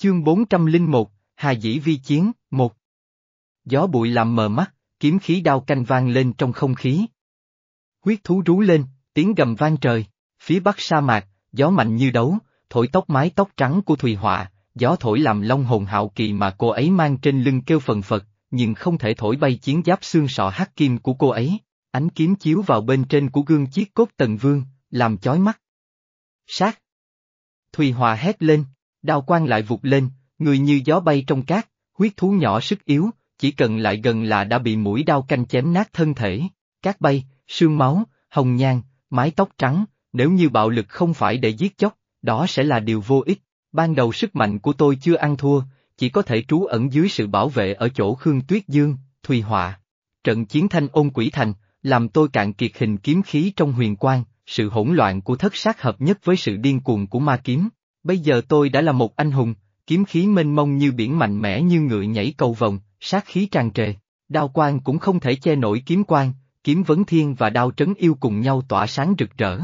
Chương 401, Hà Dĩ Vi Chiến, 1 Gió bụi làm mờ mắt, kiếm khí đao canh vang lên trong không khí. Huyết thú rú lên, tiếng gầm vang trời, phía bắc sa mạc, gió mạnh như đấu, thổi tóc mái tóc trắng của Thùy Họa, gió thổi làm long hồn hạo kỳ mà cô ấy mang trên lưng kêu phần phật, nhưng không thể thổi bay chiến giáp xương sọ hắc kim của cô ấy. Ánh kiếm chiếu vào bên trên của gương chiếc cốt tần vương, làm chói mắt. Sát! Thùy Hòa hét lên, đao quang lại vụt lên, người như gió bay trong cát, huyết thú nhỏ sức yếu, chỉ cần lại gần là đã bị mũi đao canh chém nát thân thể. Cát bay, sương máu, hồng nhan, mái tóc trắng, nếu như bạo lực không phải để giết chóc, đó sẽ là điều vô ích. Ban đầu sức mạnh của tôi chưa ăn thua, chỉ có thể trú ẩn dưới sự bảo vệ ở chỗ Khương Tuyết Dương, Thùy Họa. Trận chiến thanh ôn quỷ thành, làm tôi cạn kiệt hình kiếm khí trong huyền quang, sự hỗn loạn của thất sát hợp nhất với sự điên cuồng của ma kiếm. Bây giờ tôi đã là một anh hùng, kiếm khí mênh mông như biển mạnh mẽ như ngựa nhảy cầu vòng, sát khí tràn trề. Đao quang cũng không thể che nổi kiếm quang, kiếm vấn thiên và đao trấn yêu cùng nhau tỏa sáng rực rỡ.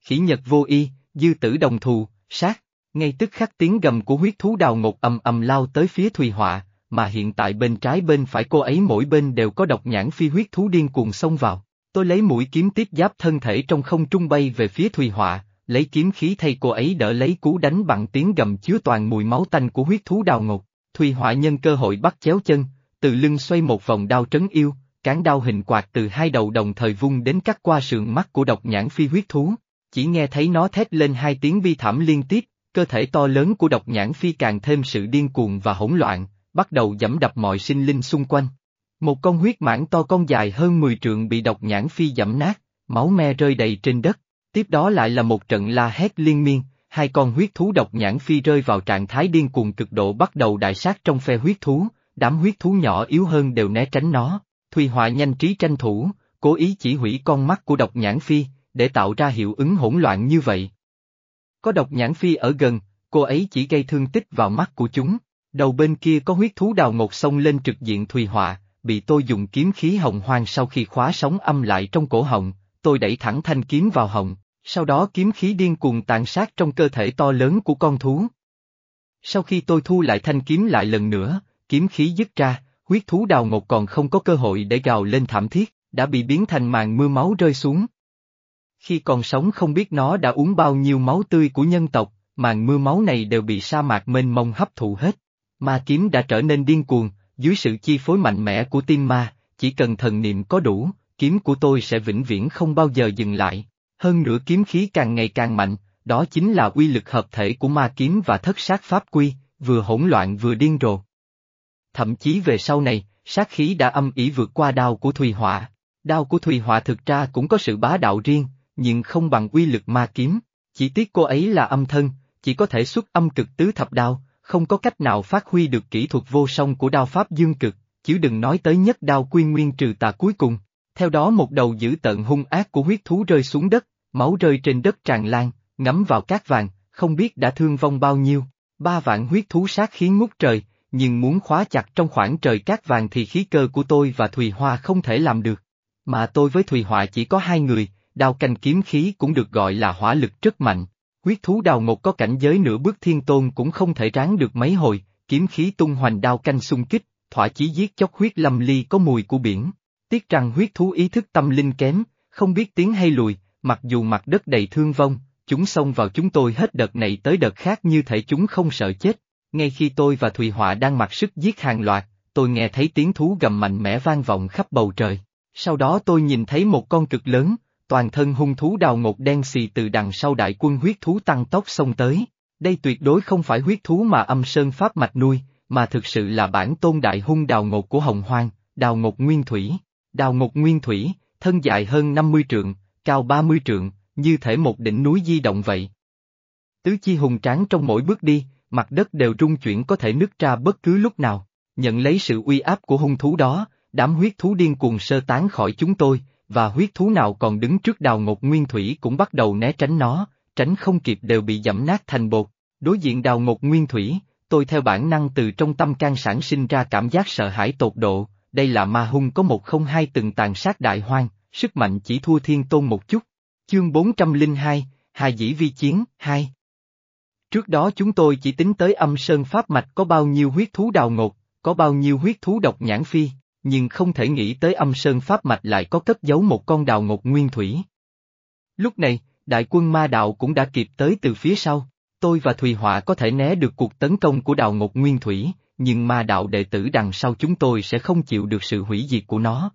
Khỉ nhật vô y, dư tử đồng thù, sát, ngay tức khắc tiếng gầm của huyết thú đào ngột ầm ầm lao tới phía Thùy Họa, mà hiện tại bên trái bên phải cô ấy mỗi bên đều có độc nhãn phi huyết thú điên cuồng xông vào. Tôi lấy mũi kiếm tiếp giáp thân thể trong không trung bay về phía Thùy Họa, lấy kiếm khí thay cô ấy đỡ lấy cú đánh bằng tiếng gầm chứa toàn mùi máu tanh của huyết thú đào ngột. Thùy Họa nhân cơ hội bắt chéo chân, từ lưng xoay một vòng đao trấn yêu, cán đao hình quạt từ hai đầu đồng thời vung đến cắt qua sườn mắt của độc nhãn phi huyết thú. Chỉ nghe thấy nó thét lên hai tiếng bi thảm liên tiếp, cơ thể to lớn của độc nhãn phi càng thêm sự điên cuồng và hỗn loạn, bắt đầu dẫm đập mọi sinh linh xung quanh. Một con huyết mãng to con dài hơn 10 trượng bị độc nhãn phi dẫm nát, máu me rơi đầy trên đất. Tiếp đó lại là một trận la hét liên miên, hai con huyết thú độc nhãn phi rơi vào trạng thái điên cuồng cực độ bắt đầu đại sát trong phe huyết thú, đám huyết thú nhỏ yếu hơn đều né tránh nó. Thùy Họa nhanh trí tranh thủ, cố ý chỉ hủy con mắt của độc nhãn phi, để tạo ra hiệu ứng hỗn loạn như vậy. Có độc nhãn phi ở gần, cô ấy chỉ gây thương tích vào mắt của chúng. Đầu bên kia có huyết thú đào ngột sông lên trực diện Thùy Họa, bị tôi dùng kiếm khí hồng hoang sau khi khóa sóng âm lại trong cổ họng, tôi đẩy thẳng thanh kiếm vào họng, sau đó kiếm khí điên cuồng tàn sát trong cơ thể to lớn của con thú. Sau khi tôi thu lại thanh kiếm lại lần nữa, kiếm khí dứt ra, huyết thú đào ngột còn không có cơ hội để gào lên thảm thiết, đã bị biến thành màn mưa máu rơi xuống. Khi còn sống không biết nó đã uống bao nhiêu máu tươi của nhân tộc, màn mưa máu này đều bị sa mạc mênh mông hấp thụ hết. Ma kiếm đã trở nên điên cuồng, dưới sự chi phối mạnh mẽ của tim ma, chỉ cần thần niệm có đủ, kiếm của tôi sẽ vĩnh viễn không bao giờ dừng lại. Hơn nữa kiếm khí càng ngày càng mạnh, đó chính là uy lực hợp thể của ma kiếm và thất sát pháp quy, vừa hỗn loạn vừa điên rồ. Thậm chí về sau này, sát khí đã âm ỉ vượt qua đao của Thùy Họa. Đao của Thùy Họa thực ra cũng có sự bá đạo riêng, nhưng không bằng uy lực ma kiếm. Chỉ tiếc cô ấy là âm thân, chỉ có thể xuất âm cực tứ thập đao, không có cách nào phát huy được kỹ thuật vô song của đao pháp dương cực, chứ đừng nói tới nhất đao quy nguyên trừ tà cuối cùng. Theo đó một đầu dữ tận hung ác của huyết thú rơi xuống đất, máu rơi trên đất tràn lan, ngắm vào cát vàng, không biết đã thương vong bao nhiêu. Ba vạn huyết thú sát khiến ngút trời, nhưng muốn khóa chặt trong khoảng trời cát vàng thì khí cơ của tôi và Thùy Hoa không thể làm được. Mà tôi với Thùy Họa chỉ có hai người, đao canh kiếm khí cũng được gọi là hỏa lực rất mạnh. Huyết thú đào một có cảnh giới nửa bước thiên tôn cũng không thể ráng được mấy hồi, kiếm khí tung hoành đao canh xung kích, thỏa chí giết chóc huyết lâm ly có mùi của biển. Tiếc rằng huyết thú ý thức tâm linh kém, không biết tiến hay lùi, mặc dù mặt đất đầy thương vong, chúng xông vào chúng tôi hết đợt này tới đợt khác như thể chúng không sợ chết. Ngay khi tôi và Thùy Họa đang mặc sức giết hàng loạt, tôi nghe thấy tiếng thú gầm mạnh mẽ vang vọng khắp bầu trời. Sau đó tôi nhìn thấy một con cực lớn, toàn thân hung thú đào ngột đen xì từ đằng sau đại quân huyết thú tăng tốc xông tới. Đây tuyệt đối không phải huyết thú mà âm sơn pháp mạch nuôi, mà thực sự là bản tôn đại hung đào ngột của hồng hoang, đào ngột nguyên thủy. Đào ngục nguyên thủy, thân dài hơn 50 trượng, cao 30 trượng, như thể một đỉnh núi di động vậy. Tứ chi hùng tráng trong mỗi bước đi, mặt đất đều rung chuyển có thể nứt ra bất cứ lúc nào. Nhận lấy sự uy áp của hung thú đó, đám huyết thú điên cuồng sơ tán khỏi chúng tôi, và huyết thú nào còn đứng trước đào ngột nguyên thủy cũng bắt đầu né tránh nó, tránh không kịp đều bị dẫm nát thành bột. Đối diện đào ngột nguyên thủy, tôi theo bản năng từ trong tâm can sản sinh ra cảm giác sợ hãi tột độ, đây là ma hung có một không hai từng tàn sát đại hoang, sức mạnh chỉ thua thiên tôn một chút. Chương 402, Hà Dĩ Vi Chiến, 2 Trước đó chúng tôi chỉ tính tới âm sơn pháp mạch có bao nhiêu huyết thú đào ngột, có bao nhiêu huyết thú độc nhãn phi, nhưng không thể nghĩ tới âm sơn pháp mạch lại có cất giấu một con đào ngột nguyên thủy. Lúc này, đại quân ma đạo cũng đã kịp tới từ phía sau, tôi và Thùy Họa có thể né được cuộc tấn công của đào ngột nguyên thủy, nhưng ma đạo đệ tử đằng sau chúng tôi sẽ không chịu được sự hủy diệt của nó.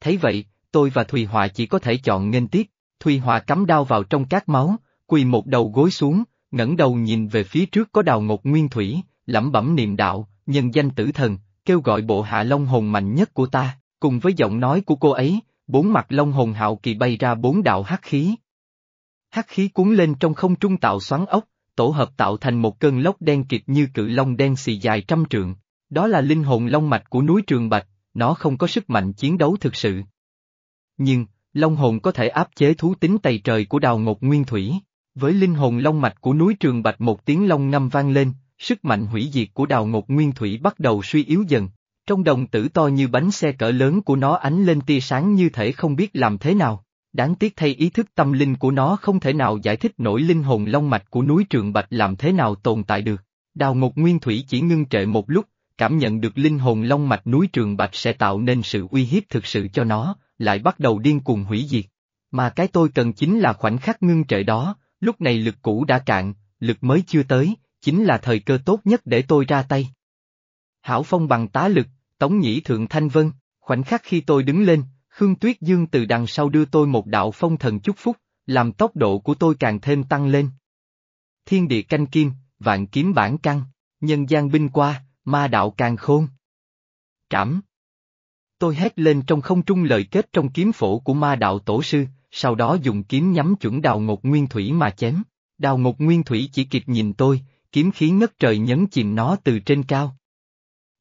Thấy vậy, tôi và Thùy Họa chỉ có thể chọn nghênh tiếp, Thùy Họa cắm đao vào trong cát máu, quỳ một đầu gối xuống, ngẩng đầu nhìn về phía trước có đào ngột nguyên thủy, lẩm bẩm niệm đạo, nhân danh tử thần, kêu gọi bộ hạ long hồn mạnh nhất của ta, cùng với giọng nói của cô ấy, bốn mặt long hồn hạo kỳ bay ra bốn đạo hắc khí. Hắc khí cuốn lên trong không trung tạo xoắn ốc, tổ hợp tạo thành một cơn lốc đen kịt như cự long đen xì dài trăm trượng. Đó là linh hồn long mạch của núi Trường Bạch, nó không có sức mạnh chiến đấu thực sự. Nhưng, long hồn có thể áp chế thú tính tày trời của đào ngột nguyên thủy. Với linh hồn long mạch của núi Trường Bạch một tiếng long ngâm vang lên, sức mạnh hủy diệt của đào ngột nguyên thủy bắt đầu suy yếu dần. Trong đồng tử to như bánh xe cỡ lớn của nó ánh lên tia sáng như thể không biết làm thế nào. Đáng tiếc thay ý thức tâm linh của nó không thể nào giải thích nổi linh hồn long mạch của núi Trường Bạch làm thế nào tồn tại được. Đào ngục Nguyên Thủy chỉ ngưng trệ một lúc, cảm nhận được linh hồn long mạch núi Trường Bạch sẽ tạo nên sự uy hiếp thực sự cho nó, lại bắt đầu điên cuồng hủy diệt. Mà cái tôi cần chính là khoảnh khắc ngưng trệ đó, lúc này lực cũ đã cạn, lực mới chưa tới, chính là thời cơ tốt nhất để tôi ra tay. Hảo Phong bằng tá lực, Tống Nhĩ Thượng Thanh Vân, khoảnh khắc khi tôi đứng lên, Khương Tuyết Dương từ đằng sau đưa tôi một đạo phong thần chúc phúc, làm tốc độ của tôi càng thêm tăng lên. Thiên địa canh kim, vạn kiếm bản căng, nhân gian binh qua, ma đạo càng khôn. Trảm. Tôi hét lên trong không trung lời kết trong kiếm phổ của ma đạo tổ sư, sau đó dùng kiếm nhắm chuẩn đào ngột nguyên thủy mà chém. Đào ngột nguyên thủy chỉ kịp nhìn tôi, kiếm khí ngất trời nhấn chìm nó từ trên cao.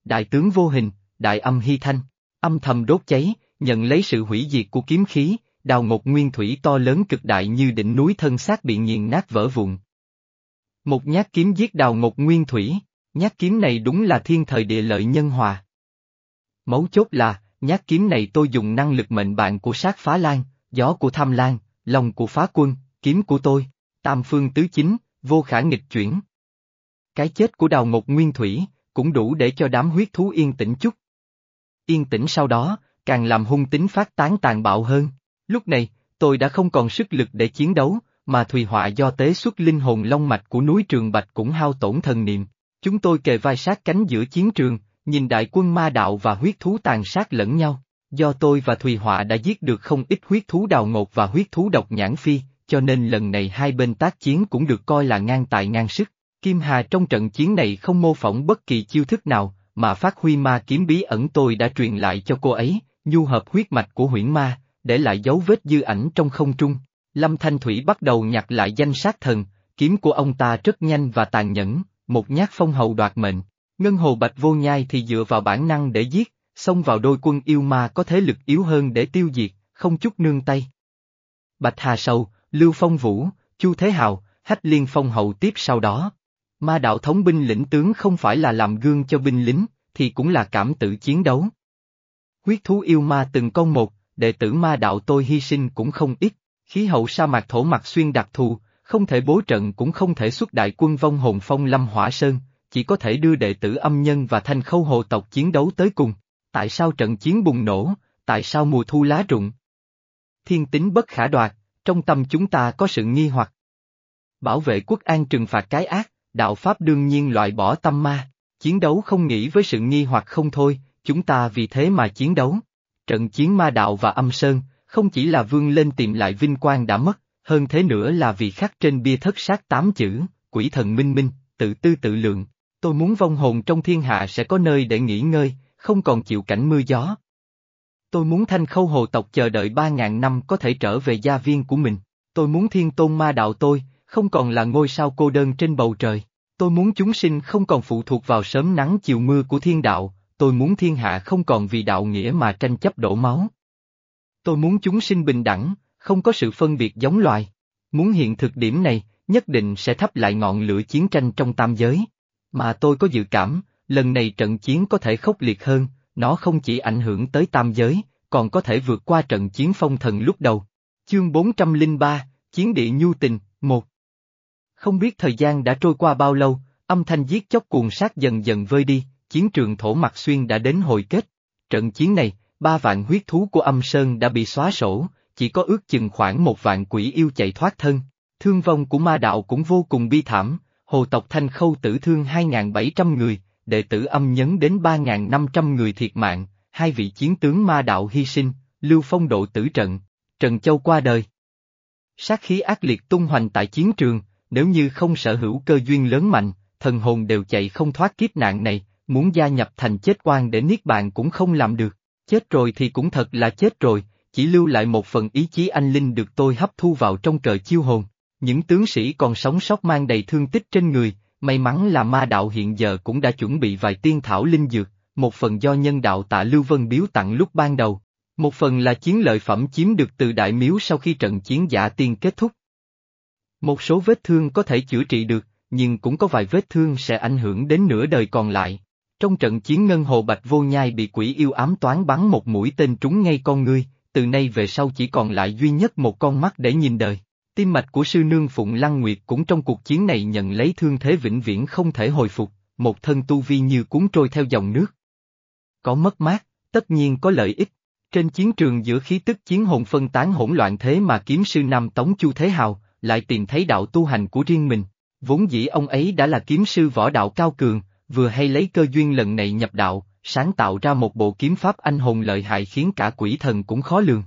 Đại tướng vô hình, đại âm hy thanh, âm thầm đốt cháy, nhận lấy sự hủy diệt của kiếm khí, đào ngột nguyên thủy to lớn cực đại như đỉnh núi thân xác bị nghiền nát vỡ vụn. Một nhát kiếm giết đào ngột nguyên thủy, nhát kiếm này đúng là thiên thời địa lợi nhân hòa. Mấu chốt là, nhát kiếm này tôi dùng năng lực mệnh bạn của sát phá lan, gió của tham lan, lòng của phá quân, kiếm của tôi, tam phương tứ chính, vô khả nghịch chuyển. Cái chết của đào ngột nguyên thủy, cũng đủ để cho đám huyết thú yên tĩnh chút. Yên tĩnh sau đó, càng làm hung tính phát tán tàn bạo hơn. Lúc này, tôi đã không còn sức lực để chiến đấu, mà Thùy Họa do tế xuất linh hồn long mạch của núi Trường Bạch cũng hao tổn thần niệm. Chúng tôi kề vai sát cánh giữa chiến trường, nhìn đại quân ma đạo và huyết thú tàn sát lẫn nhau. Do tôi và Thùy Họa đã giết được không ít huyết thú đào ngột và huyết thú độc nhãn phi, cho nên lần này hai bên tác chiến cũng được coi là ngang tài ngang sức. Kim Hà trong trận chiến này không mô phỏng bất kỳ chiêu thức nào, mà phát huy ma kiếm bí ẩn tôi đã truyền lại cho cô ấy, nhu hợp huyết mạch của huyễn ma, để lại dấu vết dư ảnh trong không trung. Lâm Thanh Thủy bắt đầu nhặt lại danh sát thần, kiếm của ông ta rất nhanh và tàn nhẫn, một nhát phong hầu đoạt mệnh. Ngân hồ bạch vô nhai thì dựa vào bản năng để giết, xông vào đôi quân yêu ma có thế lực yếu hơn để tiêu diệt, không chút nương tay. Bạch Hà Sầu, Lưu Phong Vũ, Chu Thế Hào, Hách Liên Phong hậu tiếp sau đó. Ma đạo thống binh lĩnh tướng không phải là làm gương cho binh lính, thì cũng là cảm tự chiến đấu. Huyết thú yêu ma từng con một, đệ tử ma đạo tôi hy sinh cũng không ít, khí hậu sa mạc thổ mặt xuyên đặc thù, không thể bố trận cũng không thể xuất đại quân vong hồn phong lâm hỏa sơn, chỉ có thể đưa đệ tử âm nhân và thanh khâu hồ tộc chiến đấu tới cùng. Tại sao trận chiến bùng nổ, tại sao mùa thu lá rụng? Thiên tính bất khả đoạt, trong tâm chúng ta có sự nghi hoặc. Bảo vệ quốc an trừng phạt cái ác, đạo Pháp đương nhiên loại bỏ tâm ma, chiến đấu không nghĩ với sự nghi hoặc không thôi, chúng ta vì thế mà chiến đấu. Trận chiến ma đạo và âm sơn, không chỉ là vương lên tìm lại vinh quang đã mất, hơn thế nữa là vì khắc trên bia thất sát tám chữ, quỷ thần minh minh, tự tư tự lượng. Tôi muốn vong hồn trong thiên hạ sẽ có nơi để nghỉ ngơi, không còn chịu cảnh mưa gió. Tôi muốn thanh khâu hồ tộc chờ đợi ba ngàn năm có thể trở về gia viên của mình. Tôi muốn thiên tôn ma đạo tôi, không còn là ngôi sao cô đơn trên bầu trời. Tôi muốn chúng sinh không còn phụ thuộc vào sớm nắng chiều mưa của thiên đạo, tôi muốn thiên hạ không còn vì đạo nghĩa mà tranh chấp đổ máu. Tôi muốn chúng sinh bình đẳng, không có sự phân biệt giống loài. Muốn hiện thực điểm này, nhất định sẽ thắp lại ngọn lửa chiến tranh trong tam giới. Mà tôi có dự cảm, lần này trận chiến có thể khốc liệt hơn, nó không chỉ ảnh hưởng tới tam giới, còn có thể vượt qua trận chiến phong thần lúc đầu. Chương 403, Chiến địa nhu tình, 1 Không biết thời gian đã trôi qua bao lâu, âm thanh giết chóc cuồng sát dần dần vơi đi, chiến trường thổ mặt xuyên đã đến hồi kết. Trận chiến này, ba vạn huyết thú của âm sơn đã bị xóa sổ, chỉ có ước chừng khoảng một vạn quỷ yêu chạy thoát thân. Thương vong của ma đạo cũng vô cùng bi thảm, hồ tộc Thanh Khâu tử thương 2.700 người, đệ tử âm nhấn đến 3.500 người thiệt mạng, hai vị chiến tướng ma đạo hy sinh, Lưu Phong độ tử trận, Trần Châu qua đời. Sát khí ác liệt tung hoành tại chiến trường, nếu như không sở hữu cơ duyên lớn mạnh, thần hồn đều chạy không thoát kiếp nạn này, muốn gia nhập thành chết quan để niết bàn cũng không làm được. Chết rồi thì cũng thật là chết rồi, chỉ lưu lại một phần ý chí anh linh được tôi hấp thu vào trong trời chiêu hồn. Những tướng sĩ còn sống sót mang đầy thương tích trên người, may mắn là ma đạo hiện giờ cũng đã chuẩn bị vài tiên thảo linh dược, một phần do nhân đạo tạ Lưu Vân biếu tặng lúc ban đầu, một phần là chiến lợi phẩm chiếm được từ đại miếu sau khi trận chiến giả tiên kết thúc. Một số vết thương có thể chữa trị được, nhưng cũng có vài vết thương sẽ ảnh hưởng đến nửa đời còn lại. Trong trận chiến Ngân Hồ Bạch Vô Nhai bị quỷ yêu ám toán bắn một mũi tên trúng ngay con ngươi, từ nay về sau chỉ còn lại duy nhất một con mắt để nhìn đời. Tim mạch của sư nương Phụng Lăng Nguyệt cũng trong cuộc chiến này nhận lấy thương thế vĩnh viễn không thể hồi phục, một thân tu vi như cuốn trôi theo dòng nước. Có mất mát, tất nhiên có lợi ích. Trên chiến trường giữa khí tức chiến hồn phân tán hỗn loạn thế mà kiếm sư Nam Tống Chu Thế Hào, lại tìm thấy đạo tu hành của riêng mình. Vốn dĩ ông ấy đã là kiếm sư võ đạo cao cường, vừa hay lấy cơ duyên lần này nhập đạo, sáng tạo ra một bộ kiếm pháp anh hùng lợi hại khiến cả quỷ thần cũng khó lường.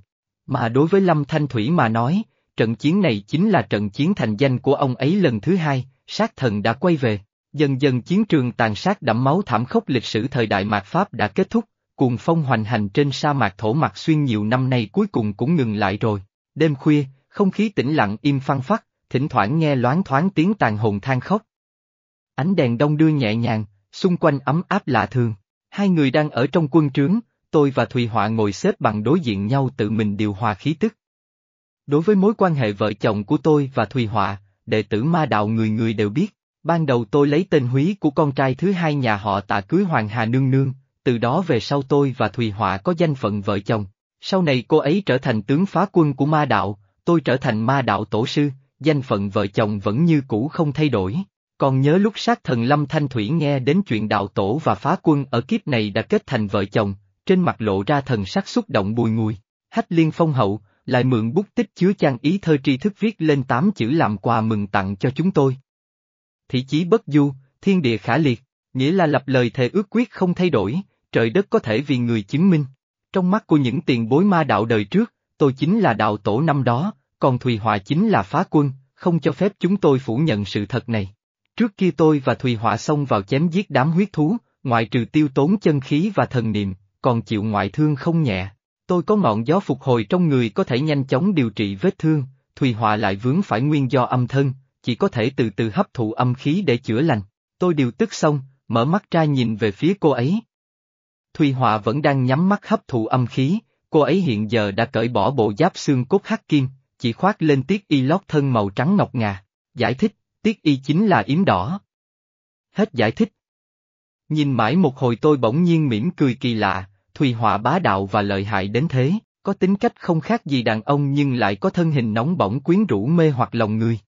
Mà đối với Lâm Thanh Thủy mà nói, trận chiến này chính là trận chiến thành danh của ông ấy lần thứ hai, sát thần đã quay về. Dần dần chiến trường tàn sát đẫm máu thảm khốc lịch sử thời đại mạt Pháp đã kết thúc, cuồng phong hoành hành trên sa mạc thổ mạc xuyên nhiều năm nay cuối cùng cũng ngừng lại rồi. Đêm khuya, không khí tĩnh lặng im phăng phắc, thỉnh thoảng nghe loáng thoáng tiếng tàn hồn than khóc. Ánh đèn đông đưa nhẹ nhàng, xung quanh ấm áp lạ thường. Hai người đang ở trong quân trướng, tôi và Thùy Họa ngồi xếp bằng đối diện nhau tự mình điều hòa khí tức. Đối với mối quan hệ vợ chồng của tôi và Thùy Họa, đệ tử ma đạo người người đều biết. Ban đầu tôi lấy tên húy của con trai thứ hai nhà họ tạ cưới Hoàng Hà Nương Nương, từ đó về sau tôi và Thùy Họa có danh phận vợ chồng. Sau này cô ấy trở thành tướng phá quân của ma đạo, tôi trở thành ma đạo tổ sư, danh phận vợ chồng vẫn như cũ không thay đổi. Còn nhớ lúc sát thần Lâm Thanh Thủy nghe đến chuyện đạo tổ và phá quân ở kiếp này đã kết thành vợ chồng, trên mặt lộ ra thần sắc xúc động bùi ngùi. Hách liên phong hậu, lại mượn bút tích chứa trang ý thơ tri thức viết lên tám chữ làm quà mừng tặng cho chúng tôi. Thị chí bất du, thiên địa khả liệt, nghĩa là lập lời thề ước quyết không thay đổi, trời đất có thể vì người chứng minh. Trong mắt của những tiền bối ma đạo đời trước, tôi chính là đạo tổ năm đó, còn Thùy hòa chính là phá quân, không cho phép chúng tôi phủ nhận sự thật này. Trước kia tôi và Thùy Họa xông vào chém giết đám huyết thú, ngoại trừ tiêu tốn chân khí và thần niệm, còn chịu ngoại thương không nhẹ. Tôi có ngọn gió phục hồi trong người có thể nhanh chóng điều trị vết thương, Thùy Họa lại vướng phải nguyên do âm thân, chỉ có thể từ từ hấp thụ âm khí để chữa lành. Tôi điều tức xong, mở mắt ra nhìn về phía cô ấy. Thùy Họa vẫn đang nhắm mắt hấp thụ âm khí, cô ấy hiện giờ đã cởi bỏ bộ giáp xương cốt hắc kim, chỉ khoác lên tiết y lót thân màu trắng ngọc ngà. Giải thích, tiết y chính là yếm đỏ. Hết giải thích. Nhìn mãi một hồi tôi bỗng nhiên mỉm cười kỳ lạ, Thùy Họa bá đạo và lợi hại đến thế, có tính cách không khác gì đàn ông nhưng lại có thân hình nóng bỏng quyến rũ mê hoặc lòng người.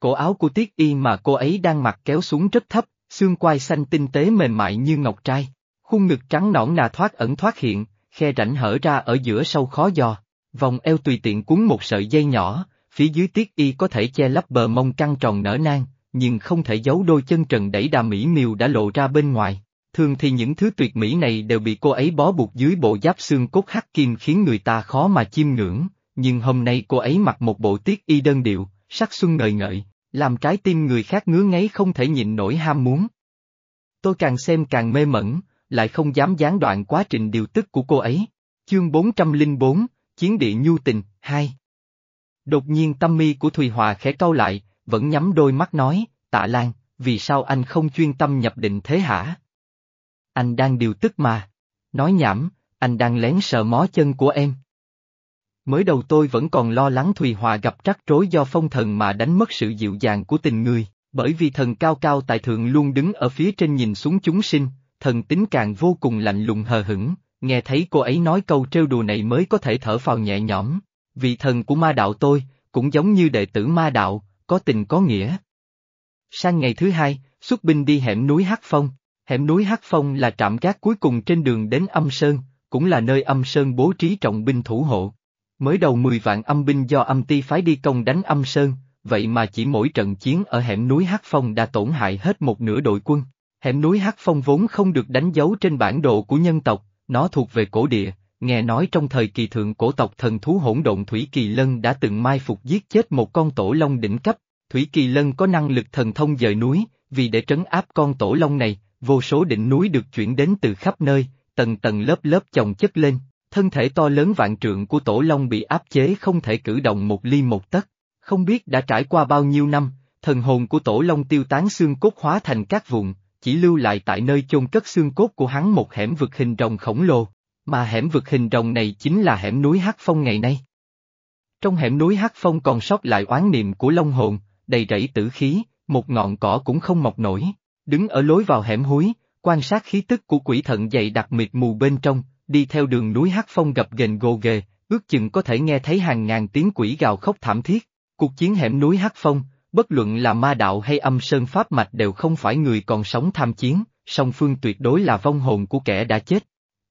Cổ áo của Tiết Y mà cô ấy đang mặc kéo xuống rất thấp, xương quai xanh tinh tế mềm mại như ngọc trai, khuôn ngực trắng nõn nà thoát ẩn thoát hiện, khe rãnh hở ra ở giữa sâu khó dò, vòng eo tùy tiện cuốn một sợi dây nhỏ, phía dưới Tiết Y có thể che lấp bờ mông căng tròn nở nang, nhưng không thể giấu đôi chân trần đẩy đà mỹ miều đã lộ ra bên ngoài. Thường thì những thứ tuyệt mỹ này đều bị cô ấy bó buộc dưới bộ giáp xương cốt hắc kim khiến người ta khó mà chiêm ngưỡng, nhưng hôm nay cô ấy mặc một bộ tiết y đơn điệu, sắc xuân ngời ngợi, làm trái tim người khác ngứa ngáy không thể nhịn nổi ham muốn. Tôi càng xem càng mê mẩn, lại không dám gián đoạn quá trình điều tức của cô ấy. Chương 404, Chiến địa nhu tình, 2 Đột nhiên tâm mi của Thùy Hòa khẽ cau lại, vẫn nhắm đôi mắt nói, tạ Lan, vì sao anh không chuyên tâm nhập định thế hả? Anh đang điều tức mà. Nói nhảm, anh đang lén sờ mó chân của em. Mới đầu tôi vẫn còn lo lắng Thùy Hòa gặp trắc rối do phong thần mà đánh mất sự dịu dàng của tình người, bởi vì thần cao cao tại thượng luôn đứng ở phía trên nhìn xuống chúng sinh, thần tính càng vô cùng lạnh lùng hờ hững, nghe thấy cô ấy nói câu trêu đùa này mới có thể thở phào nhẹ nhõm. Vị thần của ma đạo tôi, cũng giống như đệ tử ma đạo, có tình có nghĩa, Sang ngày thứ hai, xuất binh đi hẻm núi Hắc Phong. Hẻm núi Hắc Phong là trạm gác cuối cùng trên đường đến âm Sơn, cũng là nơi âm Sơn bố trí trọng binh thủ hộ. Mới đầu 10 vạn âm binh do âm ti phái đi công đánh âm Sơn, vậy mà chỉ mỗi trận chiến ở hẻm núi Hắc Phong đã tổn hại hết một nửa đội quân. Hẻm núi Hắc Phong vốn không được đánh dấu trên bản đồ của nhân tộc, nó thuộc về cổ địa, nghe nói trong thời kỳ thượng cổ tộc thần thú hỗn độn Thủy Kỳ Lân đã từng mai phục giết chết một con tổ long đỉnh cấp, Thủy Kỳ Lân có năng lực thần thông dời núi, vì để trấn áp con tổ long này, vô số đỉnh núi được chuyển đến từ khắp nơi, tầng tầng lớp lớp chồng chất lên, thân thể to lớn vạn trượng của tổ long bị áp chế không thể cử động một ly một tấc. Không biết đã trải qua bao nhiêu năm, thần hồn của tổ long tiêu tán xương cốt hóa thành các vụn, chỉ lưu lại tại nơi chôn cất xương cốt của hắn một hẻm vực hình rồng khổng lồ, mà hẻm vực hình rồng này chính là hẻm núi Hắc Phong ngày nay. Trong hẻm núi Hắc Phong còn sót lại oán niệm của Long hồn, đầy rẫy tử khí, một ngọn cỏ cũng không mọc nổi, đứng ở lối vào hẻm húi, quan sát khí tức của quỷ thận dày đặc mịt mù bên trong, đi theo đường núi Hắc Phong gập ghềnh gồ ghề, ước chừng có thể nghe thấy hàng ngàn tiếng quỷ gào khóc thảm thiết. Cuộc chiến hẻm núi Hắc Phong, bất luận là ma đạo hay âm sơn pháp mạch đều không phải người còn sống tham chiến, song phương tuyệt đối là vong hồn của kẻ đã chết.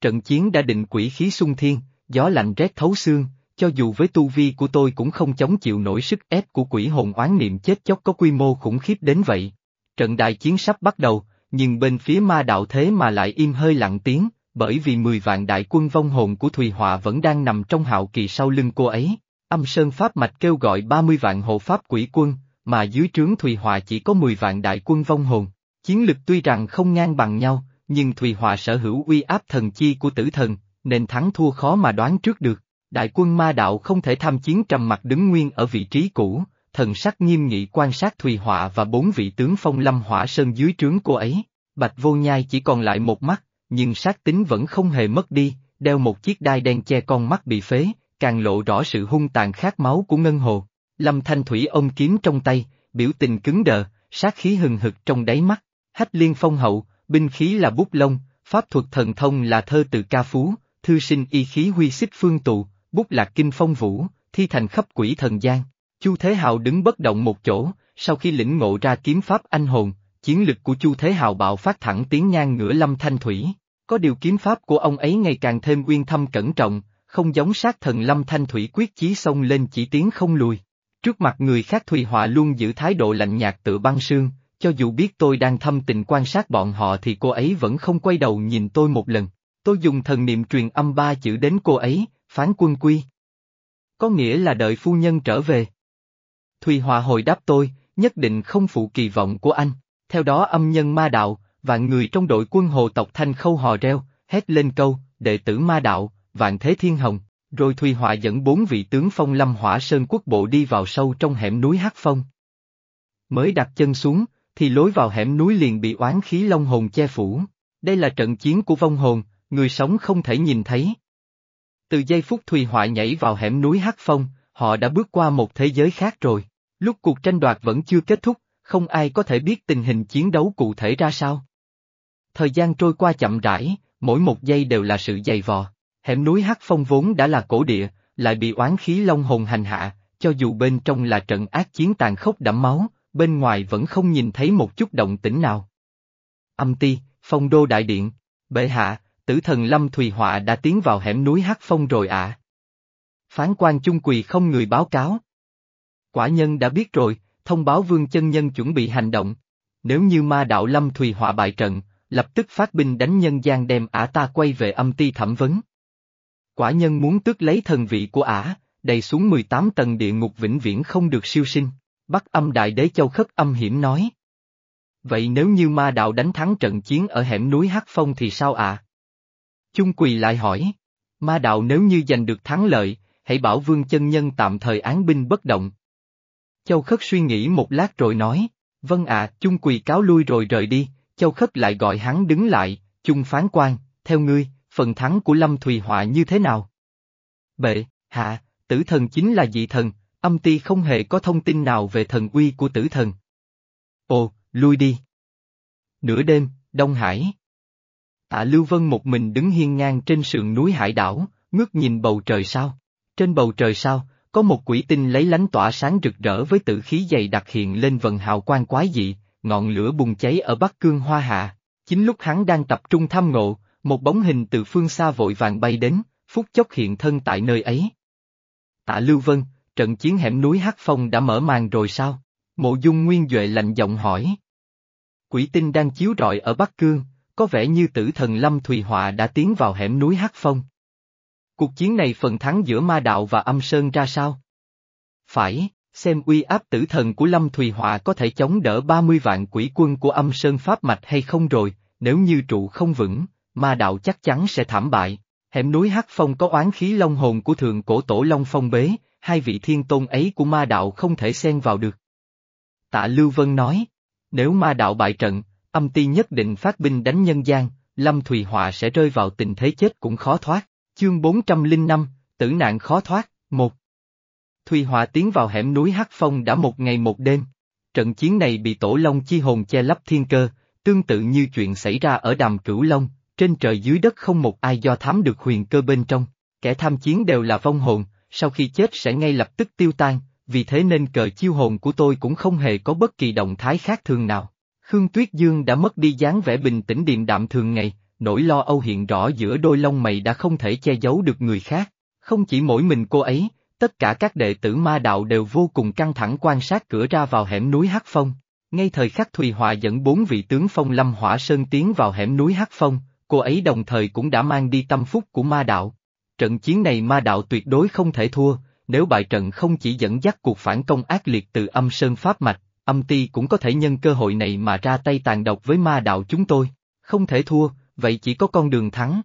Trận chiến đã định quỷ khí xung thiên, gió lạnh rét thấu xương, cho dù với tu vi của tôi cũng không chống chịu nổi sức ép của quỷ hồn oán niệm chết chóc có quy mô khủng khiếp đến vậy. Trận đại chiến sắp bắt đầu, nhưng bên phía ma đạo thế mà lại im hơi lặng tiếng, bởi vì 10 vạn đại quân vong hồn của Thùy Họa vẫn đang nằm trong hạo kỳ sau lưng cô ấy. Âm Sơn Pháp Mạch kêu gọi 30 vạn hộ Pháp quỷ quân, mà dưới trướng Thùy Họa chỉ có 10 vạn đại quân vong hồn. Chiến lực tuy rằng không ngang bằng nhau, nhưng Thùy Họa sở hữu uy áp thần chi của tử thần, nên thắng thua khó mà đoán trước được. Đại quân ma đạo không thể tham chiến trầm mặt đứng nguyên ở vị trí cũ, thần sắc nghiêm nghị quan sát Thùy Họa và bốn vị tướng phong lâm hỏa sơn dưới trướng cô ấy. Bạch vô nhai chỉ còn lại một mắt, nhưng sát tính vẫn không hề mất đi, đeo một chiếc đai đen che con mắt bị phế, càng lộ rõ sự hung tàn khát máu của ngân hồ. Lâm Thanh Thủy ôm kiếm trong tay, biểu tình cứng đờ, sát khí hừng hực trong đáy mắt, hách liên phong hậu, binh khí là bút lông, pháp thuật thần thông là thơ từ ca phú, thư sinh y khí huy xích phương tụ, bút lạc kinh phong vũ, thi thành khắp quỷ thần gian. Chu Thế Hào đứng bất động một chỗ, sau khi lĩnh ngộ ra kiếm pháp anh hồn, chiến lực của Chu Thế Hào bạo phát thẳng tiến ngang ngửa lâm thanh thủy. Có điều kiếm pháp của ông ấy ngày càng thêm uyên thâm cẩn trọng, không giống sát thần lâm thanh thủy quyết chí xông lên chỉ tiến không lùi. Trước mặt người khác Thùy Họa luôn giữ thái độ lạnh nhạt tự băng sương, cho dù biết tôi đang thâm tình quan sát bọn họ thì cô ấy vẫn không quay đầu nhìn tôi một lần. Tôi dùng thần niệm truyền âm ba chữ đến cô ấy, phán quân quy. Có nghĩa là đợi phu nhân trở về. Thùy Hòa hồi đáp tôi, nhất định không phụ kỳ vọng của anh. Theo đó âm nhân ma đạo, vạn người trong đội quân hồ tộc thanh khâu hò reo, hét lên câu, đệ tử ma đạo, vạn thế thiên hồng, rồi Thùy Hòa dẫn bốn vị tướng phong lâm hỏa sơn quốc bộ đi vào sâu trong hẻm núi Hắc Phong. Mới đặt chân xuống, thì lối vào hẻm núi liền bị oán khí long hồn che phủ. Đây là trận chiến của vong hồn, người sống không thể nhìn thấy. Từ giây phút Thùy Họa nhảy vào hẻm núi Hắc Phong, họ đã bước qua một thế giới khác rồi. Lúc cuộc tranh đoạt vẫn chưa kết thúc, không ai có thể biết tình hình chiến đấu cụ thể ra sao. Thời gian trôi qua chậm rãi, mỗi một giây đều là sự dày vò. Hẻm núi Hắc Phong vốn đã là cổ địa, lại bị oán khí long hồn hành hạ, cho dù bên trong là trận ác chiến tàn khốc đẫm máu, bên ngoài vẫn không nhìn thấy một chút động tĩnh nào. Âm ti, phong đô đại điện, bệ hạ, tử thần Lâm Thùy Họa đã tiến vào hẻm núi Hắc Phong rồi ạ. À. Phán quan chung quỳ không người báo cáo. Quả nhân đã biết rồi, thông báo vương chân nhân chuẩn bị hành động. Nếu như ma đạo Lâm Thùy Họa bại trận, lập tức phát binh đánh nhân gian đem ả ta quay về âm ti thẩm vấn. Quả nhân muốn tước lấy thần vị của ả, đầy xuống 18 tầng địa ngục vĩnh viễn không được siêu sinh. Bắc âm đại đế châu khất âm hiểm nói. Vậy nếu như ma đạo đánh thắng trận chiến ở hẻm núi Hắc Phong thì sao ạ? À? Chung quỳ lại hỏi. Ma đạo nếu như giành được thắng lợi, hãy bảo vương chân nhân tạm thời án binh bất động. Châu khất suy nghĩ một lát rồi nói, vâng ạ, chung quỳ cáo lui rồi rời đi, châu khất lại gọi hắn đứng lại, chung phán quan, theo ngươi, phần thắng của Lâm Thùy Họa như thế nào? Bệ, hạ, tử thần chính là dị thần, âm ti không hề có thông tin nào về thần uy của tử thần. Ồ, lui đi. Nửa đêm, Đông Hải. Tạ Lưu Vân một mình đứng hiên ngang trên sườn núi hải đảo, ngước nhìn bầu trời sao. Trên bầu trời sao, có một quỷ tinh lấy lánh tỏa sáng rực rỡ với tử khí dày đặc hiện lên vần hào quang quái dị, ngọn lửa bùng cháy ở Bắc Cương Hoa Hạ. Chính lúc hắn đang tập trung tham ngộ, một bóng hình từ phương xa vội vàng bay đến, phút chốc hiện thân tại nơi ấy. Tạ Lưu Vân, trận chiến hẻm núi Hắc Phong đã mở màn rồi sao? Mộ dung nguyên Duệ lạnh giọng hỏi. Quỷ tinh đang chiếu rọi ở Bắc Cương, có vẻ như tử thần Lâm Thùy Họa đã tiến vào hẻm núi Hắc Phong. Cuộc chiến này phần thắng giữa ma đạo và âm sơn ra sao? Phải, xem uy áp tử thần của Lâm Thùy Họa có thể chống đỡ 30 vạn quỷ quân của âm sơn pháp mạch hay không rồi, nếu như trụ không vững, ma đạo chắc chắn sẽ thảm bại. Hẻm núi Hắc Phong có oán khí long hồn của thượng cổ tổ Long Phong bế, hai vị thiên tôn ấy của ma đạo không thể xen vào được. Tạ Lưu Vân nói, nếu ma đạo bại trận, âm ti nhất định phát binh đánh nhân gian, Lâm Thùy Họa sẽ rơi vào tình thế chết cũng khó thoát. Chương 405, tử nạn khó thoát, một. Thùy Họa tiến vào hẻm núi Hắc Phong đã một ngày một đêm. Trận chiến này bị tổ long chi hồn che lấp thiên cơ, tương tự như chuyện xảy ra ở đàm cửu long, trên trời dưới đất không một ai do thám được huyền cơ bên trong. Kẻ tham chiến đều là vong hồn, sau khi chết sẽ ngay lập tức tiêu tan, vì thế nên cờ chiêu hồn của tôi cũng không hề có bất kỳ động thái khác thường nào. Khương Tuyết Dương đã mất đi dáng vẻ bình tĩnh điềm đạm thường ngày, nỗi lo âu hiện rõ giữa đôi lông mày đã không thể che giấu được người khác. Không chỉ mỗi mình cô ấy, tất cả các đệ tử ma đạo đều vô cùng căng thẳng quan sát cửa ra vào hẻm núi Hắc Phong. Ngay thời khắc Thùy Hòa dẫn bốn vị tướng phong lâm hỏa sơn tiến vào hẻm núi Hắc Phong, cô ấy đồng thời cũng đã mang đi tâm phúc của ma đạo. Trận chiến này ma đạo tuyệt đối không thể thua, nếu bại trận không chỉ dẫn dắt cuộc phản công ác liệt từ âm sơn pháp mạch, âm ti cũng có thể nhân cơ hội này mà ra tay tàn độc với ma đạo chúng tôi. Không thể thua, vậy chỉ có con đường thắng.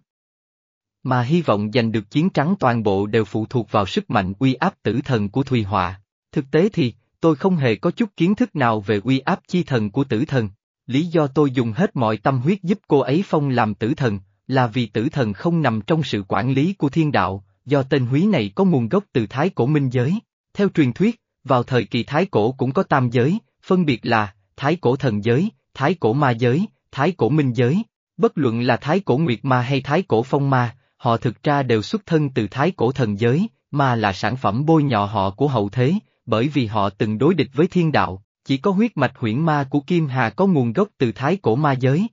Mà hy vọng giành được chiến trắng toàn bộ đều phụ thuộc vào sức mạnh uy áp tử thần của Thùy Họa. Thực tế thì, tôi không hề có chút kiến thức nào về uy áp chi thần của tử thần. Lý do tôi dùng hết mọi tâm huyết giúp cô ấy phong làm tử thần, là vì tử thần không nằm trong sự quản lý của thiên đạo, do tên húy này có nguồn gốc từ thái cổ minh giới. Theo truyền thuyết, vào thời kỳ thái cổ cũng có tam giới, phân biệt là thái cổ thần giới, thái cổ ma giới, thái cổ minh giới. Bất luận là thái cổ nguyệt ma hay thái cổ phong ma, họ thực ra đều xuất thân từ thái cổ thần giới, mà là sản phẩm bôi nhọ họ của hậu thế, bởi vì họ từng đối địch với thiên đạo, chỉ có huyết mạch huyễn ma của Kim Hà có nguồn gốc từ thái cổ ma giới.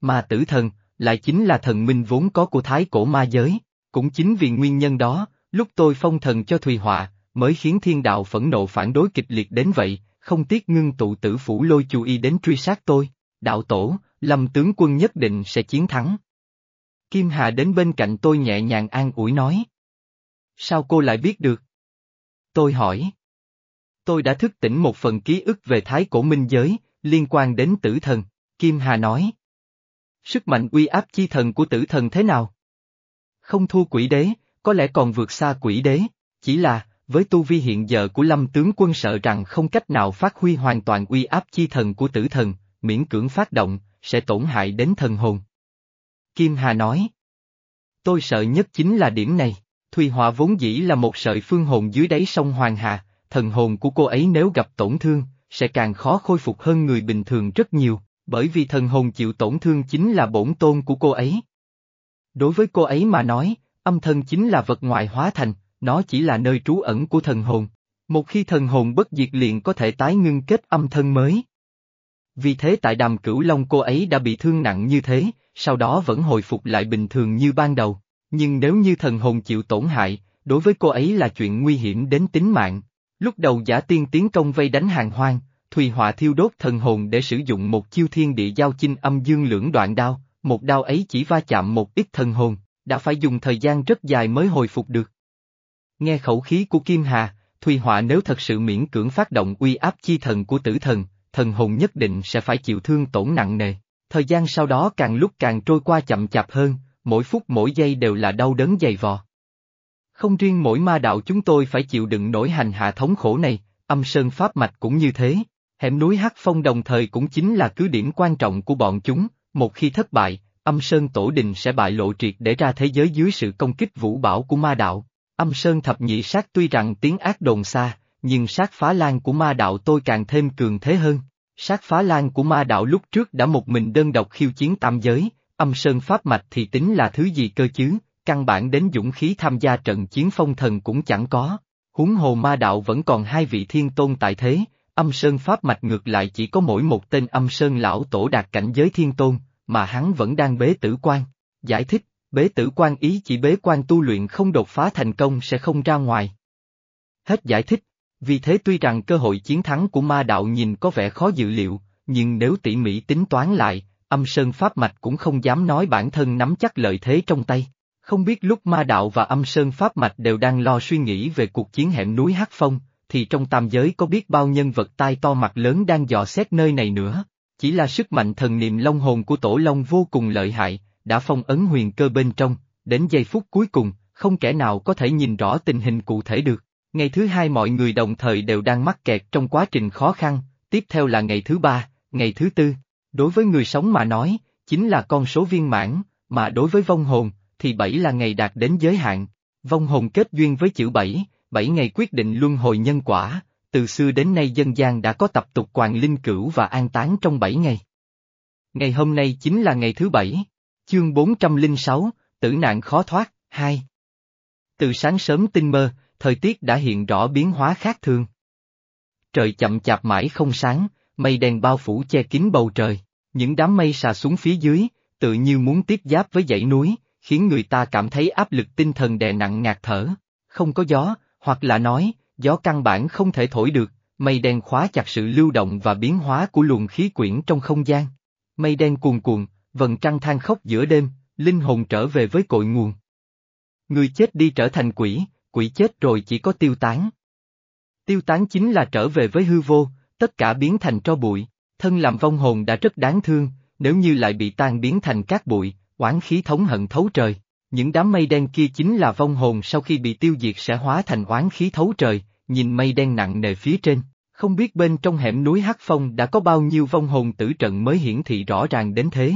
Mà tử thần, lại chính là thần minh vốn có của thái cổ ma giới, cũng chính vì nguyên nhân đó, lúc tôi phong thần cho Thùy Họa, mới khiến thiên đạo phẫn nộ phản đối kịch liệt đến vậy, không tiếc ngưng tụ tử phủ lôi chú ý đến truy sát tôi, đạo tổ, lâm tướng quân nhất định sẽ chiến thắng. Kim Hà đến bên cạnh tôi nhẹ nhàng an ủi nói. Sao cô lại biết được? Tôi hỏi. Tôi đã thức tỉnh một phần ký ức về thái cổ minh giới, liên quan đến tử thần, Kim Hà nói. Sức mạnh uy áp chi thần của tử thần thế nào? Không thua quỷ đế, có lẽ còn vượt xa quỷ đế, chỉ là, với tu vi hiện giờ của lâm tướng quân sợ rằng không cách nào phát huy hoàn toàn uy áp chi thần của tử thần, miễn cưỡng phát động, sẽ tổn hại đến thần hồn. Kim Hà nói. Tôi sợ nhất chính là điểm này, Thùy Họa vốn dĩ là một sợi phương hồn dưới đáy sông Hoàng Hà, thần hồn của cô ấy nếu gặp tổn thương, sẽ càng khó khôi phục hơn người bình thường rất nhiều, bởi vì thần hồn chịu tổn thương chính là bổn tôn của cô ấy. Đối với cô ấy mà nói, âm thân chính là vật ngoại hóa thành, nó chỉ là nơi trú ẩn của thần hồn. Một khi thần hồn bất diệt liền có thể tái ngưng kết âm thân mới. Vì thế tại đàm cửu long cô ấy đã bị thương nặng như thế, sau đó vẫn hồi phục lại bình thường như ban đầu. Nhưng nếu như thần hồn chịu tổn hại, đối với cô ấy là chuyện nguy hiểm đến tính mạng. Lúc đầu giả tiên tiến công vây đánh hàng hoang, Thùy Họa thiêu đốt thần hồn để sử dụng một chiêu thiên địa giao chinh âm dương lưỡng đoạn đao, một đao ấy chỉ va chạm một ít thần hồn, đã phải dùng thời gian rất dài mới hồi phục được. Nghe khẩu khí của Kim Hà, Thùy Họa nếu thật sự miễn cưỡng phát động uy áp chi thần của tử thần, thần hồn nhất định sẽ phải chịu thương tổn nặng nề. Thời gian sau đó càng lúc càng trôi qua chậm chạp hơn, mỗi phút mỗi giây đều là đau đớn dày vò. Không riêng mỗi ma đạo chúng tôi phải chịu đựng nổi hành hạ thống khổ này, âm sơn pháp mạch cũng như thế. Hẻm núi Hắc Phong đồng thời cũng chính là cứ điểm quan trọng của bọn chúng, một khi thất bại, âm sơn tổ đình sẽ bại lộ triệt để ra thế giới dưới sự công kích vũ bảo của ma đạo. Âm sơn thập nhị sát tuy rằng tiếng ác đồn xa, nhưng sát phá lan của ma đạo tôi càng thêm cường thế hơn. Sát phá lan của ma đạo lúc trước đã một mình đơn độc khiêu chiến tam giới, âm sơn pháp mạch thì tính là thứ gì cơ chứ, căn bản đến dũng khí tham gia trận chiến phong thần cũng chẳng có. Huống hồ ma đạo vẫn còn hai vị thiên tôn tại thế, âm sơn pháp mạch ngược lại chỉ có mỗi một tên âm sơn lão tổ đạt cảnh giới thiên tôn, mà hắn vẫn đang bế tử quan. Giải thích, bế tử quan ý chỉ bế quan tu luyện không đột phá thành công sẽ không ra ngoài. Hết giải thích, vì thế tuy rằng cơ hội chiến thắng của ma đạo nhìn có vẻ khó dự liệu, nhưng nếu tỉ mỉ tính toán lại, âm sơn pháp mạch cũng không dám nói bản thân nắm chắc lợi thế trong tay. Không biết lúc ma đạo và âm sơn pháp mạch đều đang lo suy nghĩ về cuộc chiến hẻm núi Hắc Phong, thì trong tam giới có biết bao nhân vật tai to mặt lớn đang dò xét nơi này nữa. Chỉ là sức mạnh thần niệm long hồn của tổ long vô cùng lợi hại, đã phong ấn huyền cơ bên trong, đến giây phút cuối cùng, không kẻ nào có thể nhìn rõ tình hình cụ thể được. Ngày thứ hai mọi người đồng thời đều đang mắc kẹt trong quá trình khó khăn, tiếp theo là ngày thứ ba, ngày thứ tư. Đối với người sống mà nói, chính là con số viên mãn, mà đối với vong hồn, thì bảy là ngày đạt đến giới hạn. Vong hồn kết duyên với chữ bảy, bảy ngày quyết định luân hồi nhân quả, từ xưa đến nay dân gian đã có tập tục quàng linh cửu và an táng trong bảy ngày. Ngày hôm nay chính là ngày thứ bảy, chương 406, tử nạn khó thoát, 2. Từ sáng sớm tinh mơ, thời tiết đã hiện rõ biến hóa khác thường. Trời chậm chạp mãi không sáng, mây đen bao phủ che kín bầu trời, những đám mây xà xuống phía dưới, tự như muốn tiếp giáp với dãy núi, khiến người ta cảm thấy áp lực tinh thần đè nặng ngạt thở. Không có gió, hoặc là nói, gió căn bản không thể thổi được, mây đen khóa chặt sự lưu động và biến hóa của luồng khí quyển trong không gian. Mây đen cuồn cuộn, vần trăng than khóc giữa đêm, linh hồn trở về với cội nguồn. Người chết đi trở thành quỷ, quỷ chết rồi chỉ có tiêu tán. Tiêu tán chính là trở về với hư vô, tất cả biến thành tro bụi, thân làm vong hồn đã rất đáng thương, nếu như lại bị tan biến thành cát bụi, oán khí thống hận thấu trời. Những đám mây đen kia chính là vong hồn sau khi bị tiêu diệt sẽ hóa thành oán khí thấu trời, nhìn mây đen nặng nề phía trên, không biết bên trong hẻm núi Hắc Phong đã có bao nhiêu vong hồn tử trận mới hiển thị rõ ràng đến thế.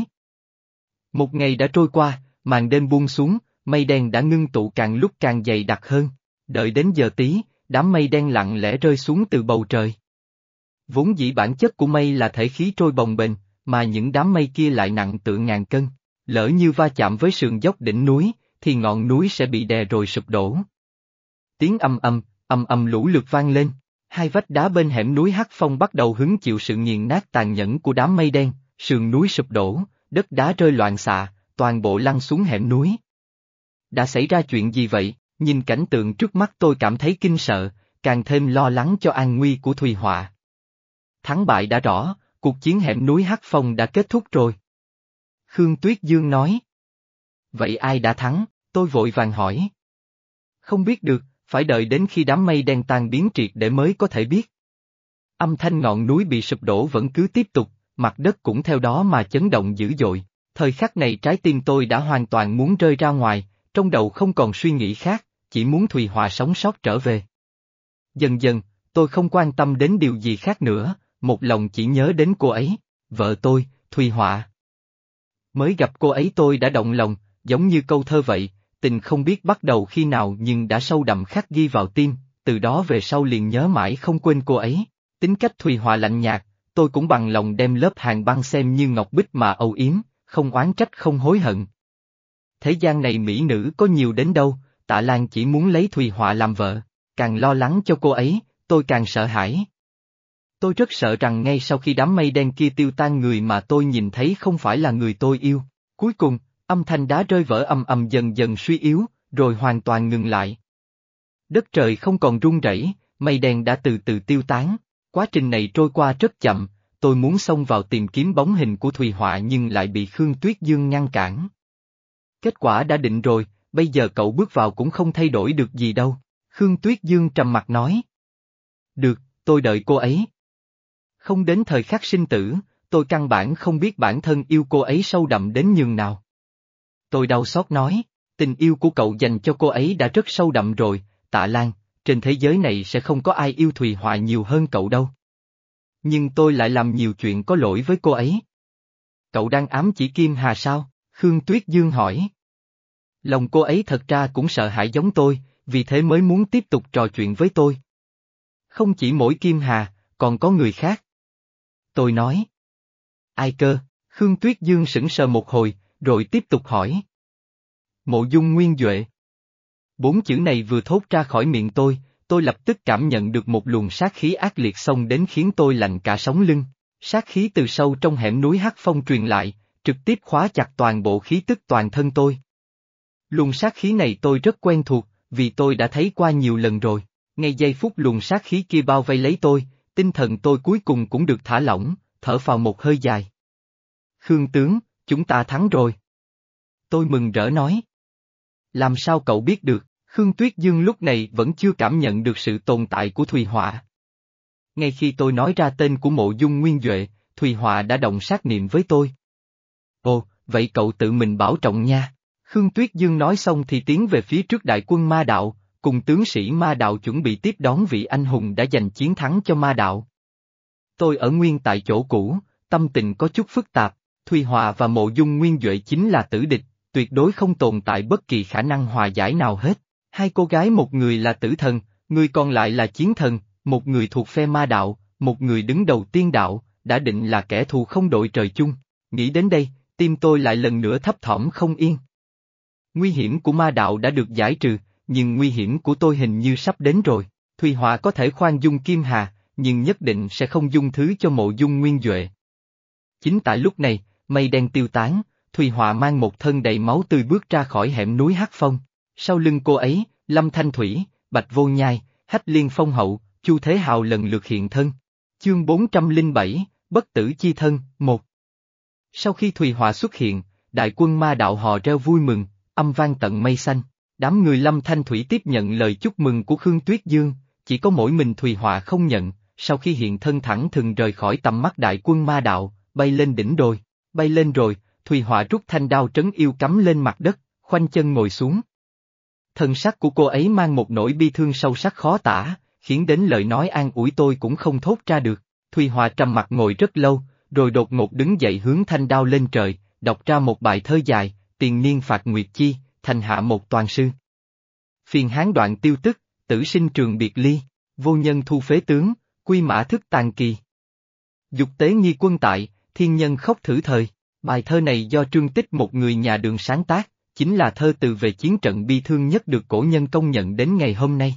Một ngày đã trôi qua, màn đêm buông xuống, mây đen đã ngưng tụ càng lúc càng dày đặc hơn, đợi đến giờ tí, đám mây đen lặng lẽ rơi xuống từ bầu trời. Vốn dĩ bản chất của mây là thể khí trôi bồng bềnh, mà những đám mây kia lại nặng tự ngàn cân, lỡ như va chạm với sườn dốc đỉnh núi, thì ngọn núi sẽ bị đè rồi sụp đổ. Tiếng âm âm, âm âm lũ lượt vang lên, hai vách đá bên hẻm núi Hắc Phong bắt đầu hứng chịu sự nghiền nát tàn nhẫn của đám mây đen, sườn núi sụp đổ, đất đá rơi loạn xạ, toàn bộ lăn xuống hẻm núi. Đã xảy ra chuyện gì vậy? Nhìn cảnh tượng trước mắt tôi cảm thấy kinh sợ, càng thêm lo lắng cho an nguy của Thùy Họa. Thắng bại đã rõ, cuộc chiến hẻm núi Hắc Phong đã kết thúc rồi. Khương Tuyết Dương nói. Vậy ai đã thắng? Tôi vội vàng hỏi. Không biết được, phải đợi đến khi đám mây đen tan biến triệt để mới có thể biết. Âm thanh ngọn núi bị sụp đổ vẫn cứ tiếp tục, mặt đất cũng theo đó mà chấn động dữ dội. Thời khắc này trái tim tôi đã hoàn toàn muốn rơi ra ngoài, trong đầu không còn suy nghĩ khác, chỉ muốn Thùy Hòa sống sót trở về. Dần dần, tôi không quan tâm đến điều gì khác nữa, một lòng chỉ nhớ đến cô ấy, vợ tôi, Thùy Họa. Mới gặp cô ấy tôi đã động lòng, giống như câu thơ vậy, tình không biết bắt đầu khi nào nhưng đã sâu đậm khắc ghi vào tim, từ đó về sau liền nhớ mãi không quên cô ấy. Tính cách Thùy Hòa lạnh nhạt, tôi cũng bằng lòng đem lớp hàng băng xem như ngọc bích mà âu yếm, không oán trách không hối hận. Thế gian này mỹ nữ có nhiều đến đâu, tạ Lan chỉ muốn lấy Thùy Họa làm vợ, càng lo lắng cho cô ấy, tôi càng sợ hãi. Tôi rất sợ rằng ngay sau khi đám mây đen kia tiêu tan người mà tôi nhìn thấy không phải là người tôi yêu. Cuối cùng, âm thanh đá rơi vỡ ầm ầm dần dần suy yếu, rồi hoàn toàn ngừng lại. Đất trời không còn rung rẩy, mây đen đã từ từ tiêu tán. Quá trình này trôi qua rất chậm, tôi muốn xông vào tìm kiếm bóng hình của Thùy Họa nhưng lại bị Khương Tuyết Dương ngăn cản. Kết quả đã định rồi, bây giờ cậu bước vào cũng không thay đổi được gì đâu. Khương Tuyết Dương trầm mặt nói. Được, tôi đợi cô ấy. Không đến thời khắc sinh tử, tôi căn bản không biết bản thân yêu cô ấy sâu đậm đến nhường nào. Tôi đau xót nói, tình yêu của cậu dành cho cô ấy đã rất sâu đậm rồi, tạ Lan, trên thế giới này sẽ không có ai yêu Thùy Họa nhiều hơn cậu đâu. Nhưng tôi lại làm nhiều chuyện có lỗi với cô ấy. Cậu đang ám chỉ Kim Hà sao? Khương Tuyết Dương hỏi. Lòng cô ấy thật ra cũng sợ hãi giống tôi, vì thế mới muốn tiếp tục trò chuyện với tôi. Không chỉ mỗi Kim Hà, còn có người khác. Tôi nói. Ai cơ? Khương Tuyết Dương sững sờ một hồi, rồi tiếp tục hỏi. Mộ dung nguyên Duệ. Bốn chữ này vừa thốt ra khỏi miệng tôi, tôi lập tức cảm nhận được một luồng sát khí ác liệt xông đến khiến tôi lạnh cả sống lưng. Sát khí từ sâu trong hẻm núi Hắc Phong truyền lại, trực tiếp khóa chặt toàn bộ khí tức toàn thân tôi. Luồng sát khí này tôi rất quen thuộc, vì tôi đã thấy qua nhiều lần rồi. Ngay giây phút luồng sát khí kia bao vây lấy tôi, tinh thần tôi cuối cùng cũng được thả lỏng, thở vào một hơi dài. Khương tướng, chúng ta thắng rồi. Tôi mừng rỡ nói. Làm sao cậu biết được, Khương Tuyết Dương lúc này vẫn chưa cảm nhận được sự tồn tại của Thùy Họa. Ngay khi tôi nói ra tên của mộ dung nguyên Duệ, Thùy Họa đã động sát niệm với tôi. Ồ, vậy cậu tự mình bảo trọng nha. Khương Tuyết Dương nói xong thì tiến về phía trước đại quân ma đạo, cùng tướng sĩ ma đạo chuẩn bị tiếp đón vị anh hùng đã giành chiến thắng cho ma đạo. Tôi ở nguyên tại chỗ cũ, tâm tình có chút phức tạp, Thùy Hòa và Mộ Dung Nguyên Duệ chính là tử địch, tuyệt đối không tồn tại bất kỳ khả năng hòa giải nào hết. Hai cô gái một người là tử thần, người còn lại là chiến thần, một người thuộc phe ma đạo, một người đứng đầu tiên đạo, đã định là kẻ thù không đội trời chung. Nghĩ đến đây, tim tôi lại lần nữa thấp thỏm không yên. Nguy hiểm của ma đạo đã được giải trừ, nhưng nguy hiểm của tôi hình như sắp đến rồi. Thùy Họa có thể khoan dung Kim Hà, nhưng nhất định sẽ không dung thứ cho mộ dung nguyên Duệ. Chính tại lúc này, mây đen tiêu tán, Thùy Họa mang một thân đầy máu tươi bước ra khỏi hẻm núi Hắc Phong. Sau lưng cô ấy, Lâm Thanh Thủy, Bạch Vô Nhai, Hách Liên Phong Hậu, Chu Thế Hào lần lượt hiện thân. Chương 407, Bất tử chi thân, 1 Sau khi Thùy Họa xuất hiện, đại quân ma đạo họ reo vui mừng, âm vang tận mây xanh. Đám người Lâm Thanh Thủy tiếp nhận lời chúc mừng của Khương Tuyết Dương, chỉ có mỗi mình Thùy Họa không nhận, sau khi hiện thân thẳng thừng rời khỏi tầm mắt đại quân ma đạo, bay lên đỉnh đồi, bay lên rồi, Thùy Họa rút thanh đao trấn yêu cắm lên mặt đất, khoanh chân ngồi xuống. Thân sắc của cô ấy mang một nỗi bi thương sâu sắc khó tả, khiến đến lời nói an ủi tôi cũng không thốt ra được. Thùy Họa trầm mặt ngồi rất lâu, rồi đột ngột đứng dậy hướng thanh đao lên trời, đọc ra một bài thơ dài, tiền niên phạt nguyệt chi, thành hạ một toàn sư. Phiền hán đoạn tiêu tức, tử sinh trường biệt ly, vô nhân thu phế tướng, quy mã thức tàn kỳ. Dục tế nghi quân tại, thiên nhân khóc thử thời. Bài thơ này do Trương Tích một người nhà đường sáng tác, chính là thơ từ về chiến trận bi thương nhất được cổ nhân công nhận đến ngày hôm nay.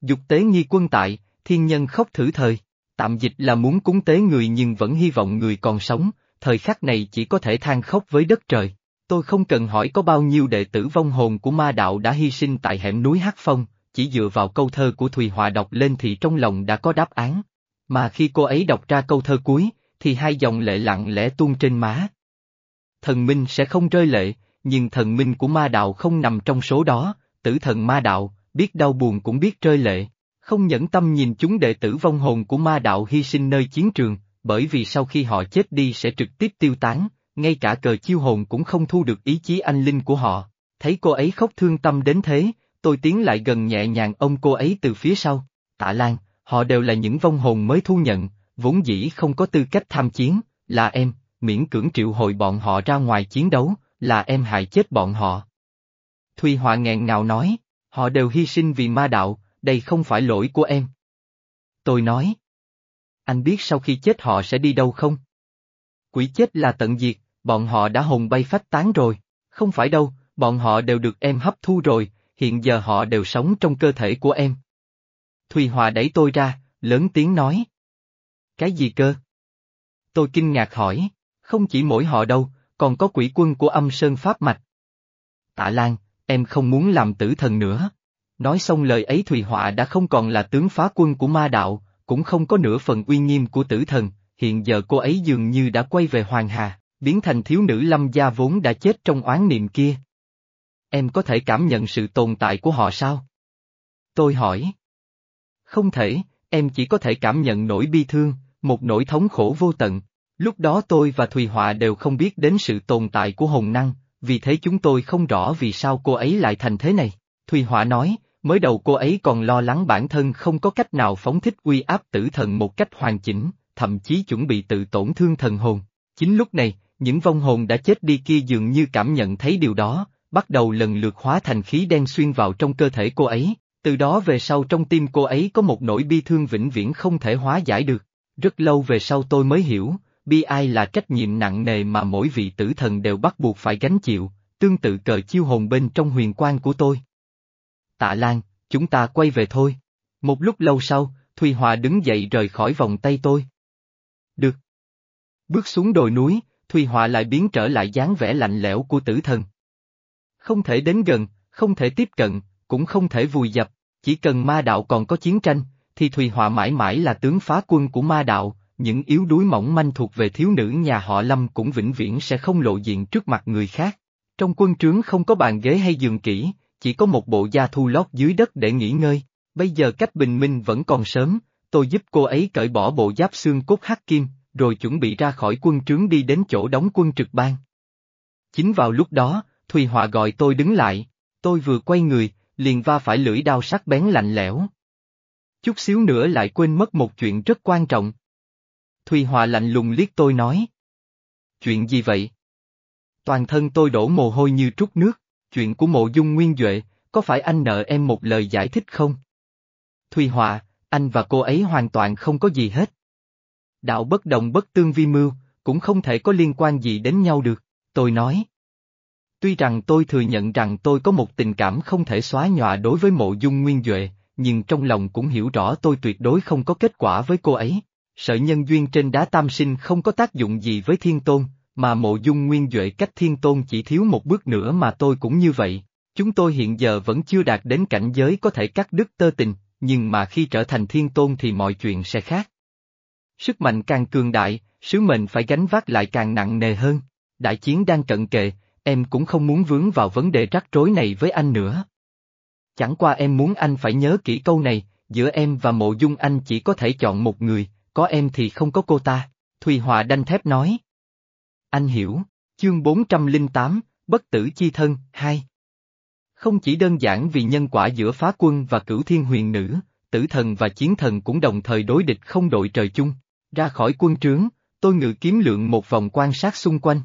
Dục tế nghi quân tại, thiên nhân khóc thử thời. Tạm dịch là muốn cúng tế người nhưng vẫn hy vọng người còn sống, thời khắc này chỉ có thể than khóc với đất trời. Tôi không cần hỏi có bao nhiêu đệ tử vong hồn của ma đạo đã hy sinh tại hẻm núi Hắc Phong, chỉ dựa vào câu thơ của Thùy Hòa đọc lên thì trong lòng đã có đáp án. Mà khi cô ấy đọc ra câu thơ cuối, thì hai dòng lệ lặng lẽ tuôn trên má. Thần minh sẽ không rơi lệ, nhưng thần minh của ma đạo không nằm trong số đó, tử thần ma đạo, biết đau buồn cũng biết rơi lệ, không nhẫn tâm nhìn chúng đệ tử vong hồn của ma đạo hy sinh nơi chiến trường, bởi vì sau khi họ chết đi sẽ trực tiếp tiêu tán, ngay cả cờ chiêu hồn cũng không thu được ý chí anh linh của họ. Thấy cô ấy khóc thương tâm đến thế, tôi tiến lại gần nhẹ nhàng ôm cô ấy từ phía sau. Tạ Lan, họ đều là những vong hồn mới thu nhận, vốn dĩ không có tư cách tham chiến, là em, miễn cưỡng triệu hồi bọn họ ra ngoài chiến đấu, là em hại chết bọn họ. Thùy Họa nghẹn ngào nói, họ đều hy sinh vì ma đạo, đây không phải lỗi của em. Tôi nói. Anh biết sau khi chết họ sẽ đi đâu không? Quỷ chết là tận diệt, bọn họ đã hồn bay phách tán rồi, không phải đâu, bọn họ đều được em hấp thu rồi, hiện giờ họ đều sống trong cơ thể của em. Thùy Hòa đẩy tôi ra, lớn tiếng nói. Cái gì cơ? Tôi kinh ngạc hỏi, không chỉ mỗi họ đâu, còn có quỷ quân của âm sơn pháp mạch. Tạ Lan, em không muốn làm tử thần nữa. Nói xong lời ấy Thùy Họa đã không còn là tướng phá quân của ma đạo, cũng không có nửa phần uy nghiêm của tử thần, hiện giờ cô ấy dường như đã quay về Hoàng Hà, biến thành thiếu nữ lâm gia vốn đã chết trong oán niệm kia. Em có thể cảm nhận sự tồn tại của họ sao? Tôi hỏi. Không thể, em chỉ có thể cảm nhận nỗi bi thương, một nỗi thống khổ vô tận. Lúc đó tôi và Thùy Họa đều không biết đến sự tồn tại của hồn năng, vì thế chúng tôi không rõ vì sao cô ấy lại thành thế này. Thùy Họa nói, mới đầu cô ấy còn lo lắng bản thân không có cách nào phóng thích uy áp tử thần một cách hoàn chỉnh, thậm chí chuẩn bị tự tổn thương thần hồn. Chính lúc này, những vong hồn đã chết đi kia dường như cảm nhận thấy điều đó, bắt đầu lần lượt hóa thành khí đen xuyên vào trong cơ thể cô ấy, từ đó về sau trong tim cô ấy có một nỗi bi thương vĩnh viễn không thể hóa giải được. Rất lâu về sau tôi mới hiểu, bi ai là trách nhiệm nặng nề mà mỗi vị tử thần đều bắt buộc phải gánh chịu, tương tự cờ chiêu hồn bên trong huyền quan của tôi. Tạ Lan, chúng ta quay về thôi, Một lúc lâu sau, Thùy Hòa đứng dậy rời khỏi vòng tay tôi. Bước xuống đồi núi, Thùy Hòa lại biến trở lại dáng vẻ lạnh lẽo của tử thần. Không thể đến gần, không thể tiếp cận, cũng không thể vùi dập, chỉ cần ma đạo còn có chiến tranh, thì Thùy Họa mãi mãi là tướng phá quân của ma đạo, những yếu đuối mỏng manh thuộc về thiếu nữ nhà họ Lâm cũng vĩnh viễn sẽ không lộ diện trước mặt người khác. Trong quân trướng không có bàn ghế hay giường kỹ, chỉ có một bộ da thu lót dưới đất để nghỉ ngơi. Bây giờ cách bình minh vẫn còn sớm, tôi giúp cô ấy cởi bỏ bộ giáp xương cốt hắc kim, rồi chuẩn bị ra khỏi quân trướng đi đến chỗ đóng quân trực ban. Chính vào lúc đó, Thùy Họa gọi tôi đứng lại, tôi vừa quay người, liền va phải lưỡi đao sắc bén lạnh lẽo. Chút xíu nữa lại quên mất một chuyện rất quan trọng. Thùy Hòa lạnh lùng liếc tôi nói. Chuyện gì vậy? Toàn thân tôi đổ mồ hôi như trút nước, chuyện của mộ dung nguyên Duệ, có phải anh nợ em một lời giải thích không? Thùy Hòa, anh và cô ấy hoàn toàn không có gì hết. Đạo bất đồng bất tương vi mưu, cũng không thể có liên quan gì đến nhau được, tôi nói. Tuy rằng tôi thừa nhận rằng tôi có một tình cảm không thể xóa nhòa đối với mộ dung nguyên Duệ, nhưng trong lòng cũng hiểu rõ tôi tuyệt đối không có kết quả với cô ấy. Sợi nhân duyên trên đá tam sinh không có tác dụng gì với thiên tôn, mà mộ dung nguyên Duệ cách thiên tôn chỉ thiếu một bước nữa mà tôi cũng như vậy. Chúng tôi hiện giờ vẫn chưa đạt đến cảnh giới có thể cắt đứt tơ tình, nhưng mà khi trở thành thiên tôn thì mọi chuyện sẽ khác. Sức mạnh càng cường đại, sứ mệnh phải gánh vác lại càng nặng nề hơn. Đại chiến đang cận kề, em cũng không muốn vướng vào vấn đề rắc rối này với anh nữa. Chẳng qua em muốn anh phải nhớ kỹ câu này, giữa em và mộ dung anh chỉ có thể chọn một người, có em thì không có cô ta, Thùy Hòa đanh thép nói. Anh hiểu, chương 408, Bất tử chi thân, 2. Không chỉ đơn giản vì nhân quả giữa phá quân và cửu thiên huyền nữ, tử thần và chiến thần cũng đồng thời đối địch không đội trời chung. Ra khỏi quân trướng, tôi ngự kiếm lượng một vòng quan sát xung quanh.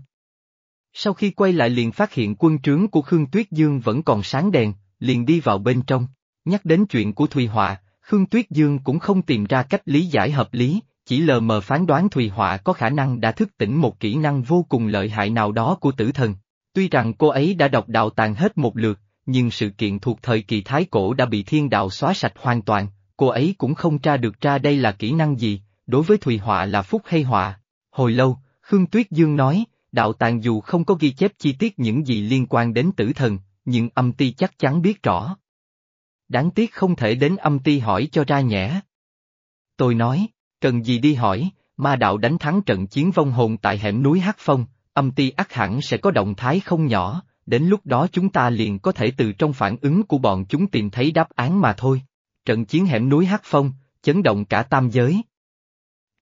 Sau khi quay lại liền phát hiện quân trướng của Khương Tuyết Dương vẫn còn sáng đèn, liền đi vào bên trong. Nhắc đến chuyện của Thùy Họa, Khương Tuyết Dương cũng không tìm ra cách lý giải hợp lý, chỉ lờ mờ phán đoán Thùy Họa có khả năng đã thức tỉnh một kỹ năng vô cùng lợi hại nào đó của tử thần. Tuy rằng cô ấy đã đọc đạo tàng hết một lượt, nhưng sự kiện thuộc thời kỳ Thái Cổ đã bị thiên đạo xóa sạch hoàn toàn, cô ấy cũng không tra được ra đây là kỹ năng gì, đối với Thùy Họa là phúc hay họa. Hồi lâu, Khương Tuyết Dương nói, đạo tàng dù không có ghi chép chi tiết những gì liên quan đến tử thần, nhưng âm ti chắc chắn biết rõ. Đáng tiếc không thể đến âm ti hỏi cho ra nhẽ. Tôi nói, cần gì đi hỏi, ma đạo đánh thắng trận chiến vong hồn tại hẻm núi Hắc Phong, âm ti ắt hẳn sẽ có động thái không nhỏ, đến lúc đó chúng ta liền có thể từ trong phản ứng của bọn chúng tìm thấy đáp án mà thôi. Trận chiến hẻm núi Hắc Phong, chấn động cả tam giới.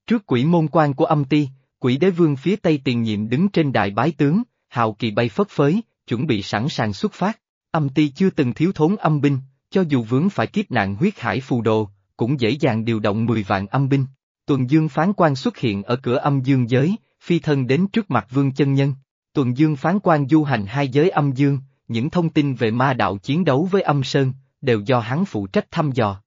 Trước quỷ môn quan của âm ti, quỷ đế vương phía tây tiền nhiệm đứng trên đại bái tướng, hào kỳ bay phất phới, chuẩn bị sẵn sàng xuất phát. Âm ti chưa từng thiếu thốn âm binh, cho dù vướng phải kiếp nạn huyết hải phù đồ, cũng dễ dàng điều động 10 vạn âm binh. Tuần Dương phán quan xuất hiện ở cửa âm dương giới, phi thân đến trước mặt vương chân nhân. Tuần Dương phán quan du hành hai giới âm dương, những thông tin về ma đạo chiến đấu với âm sơn, đều do hắn phụ trách thăm dò.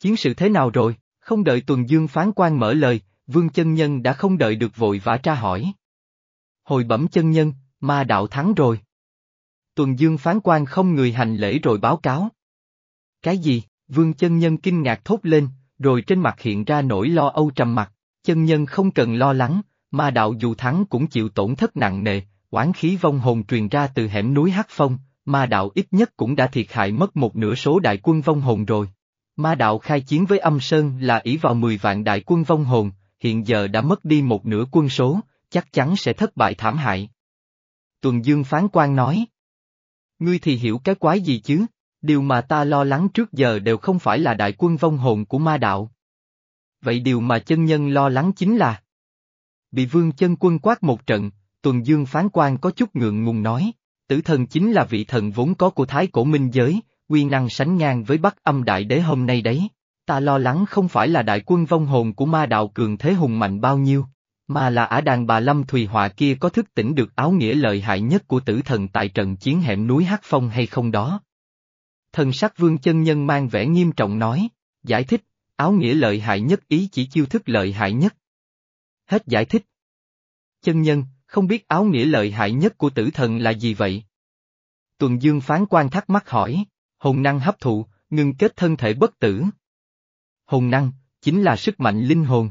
Chiến sự thế nào rồi? Không đợi Tuần Dương phán quan mở lời, vương chân nhân đã không đợi được vội vã tra hỏi. Hồi bẩm chân nhân, ma đạo thắng rồi. Tuần Dương phán quan không người hành lễ rồi báo cáo. Cái gì? Vương chân nhân kinh ngạc thốt lên, rồi trên mặt hiện ra nỗi lo âu trầm mặt, chân nhân không cần lo lắng, ma đạo dù thắng cũng chịu tổn thất nặng nề, oán khí vong hồn truyền ra từ hẻm núi Hắc Phong, ma đạo ít nhất cũng đã thiệt hại mất một nửa số đại quân vong hồn rồi. Ma đạo khai chiến với âm sơn là ỷ vào 10 vạn đại quân vong hồn, hiện giờ đã mất đi một nửa quân số, chắc chắn sẽ thất bại thảm hại. Tuần Dương phán quan nói. Ngươi thì hiểu cái quái gì chứ, điều mà ta lo lắng trước giờ đều không phải là đại quân vong hồn của ma đạo. Vậy điều mà chân nhân lo lắng chính là Bị vương chân quân quát một trận, tuần dương phán quan có chút ngượng ngùng nói, tử thần chính là vị thần vốn có của thái cổ minh giới, quy năng sánh ngang với bắc âm đại đế hôm nay đấy. Ta lo lắng không phải là đại quân vong hồn của ma đạo cường thế hùng mạnh bao nhiêu, mà là ả đàn bà Lâm Thùy Họa kia có thức tỉnh được áo nghĩa lợi hại nhất của tử thần tại trận chiến hẻm núi Hắc Phong hay không đó. Thần sắc vương chân nhân mang vẻ nghiêm trọng nói, giải thích, áo nghĩa lợi hại nhất ý chỉ chiêu thức lợi hại nhất. Hết giải thích. Chân nhân, không biết áo nghĩa lợi hại nhất của tử thần là gì vậy? Tuần Dương phán quan thắc mắc hỏi, hồn năng hấp thụ, ngưng kết thân thể bất tử. Hồn năng, chính là sức mạnh linh hồn.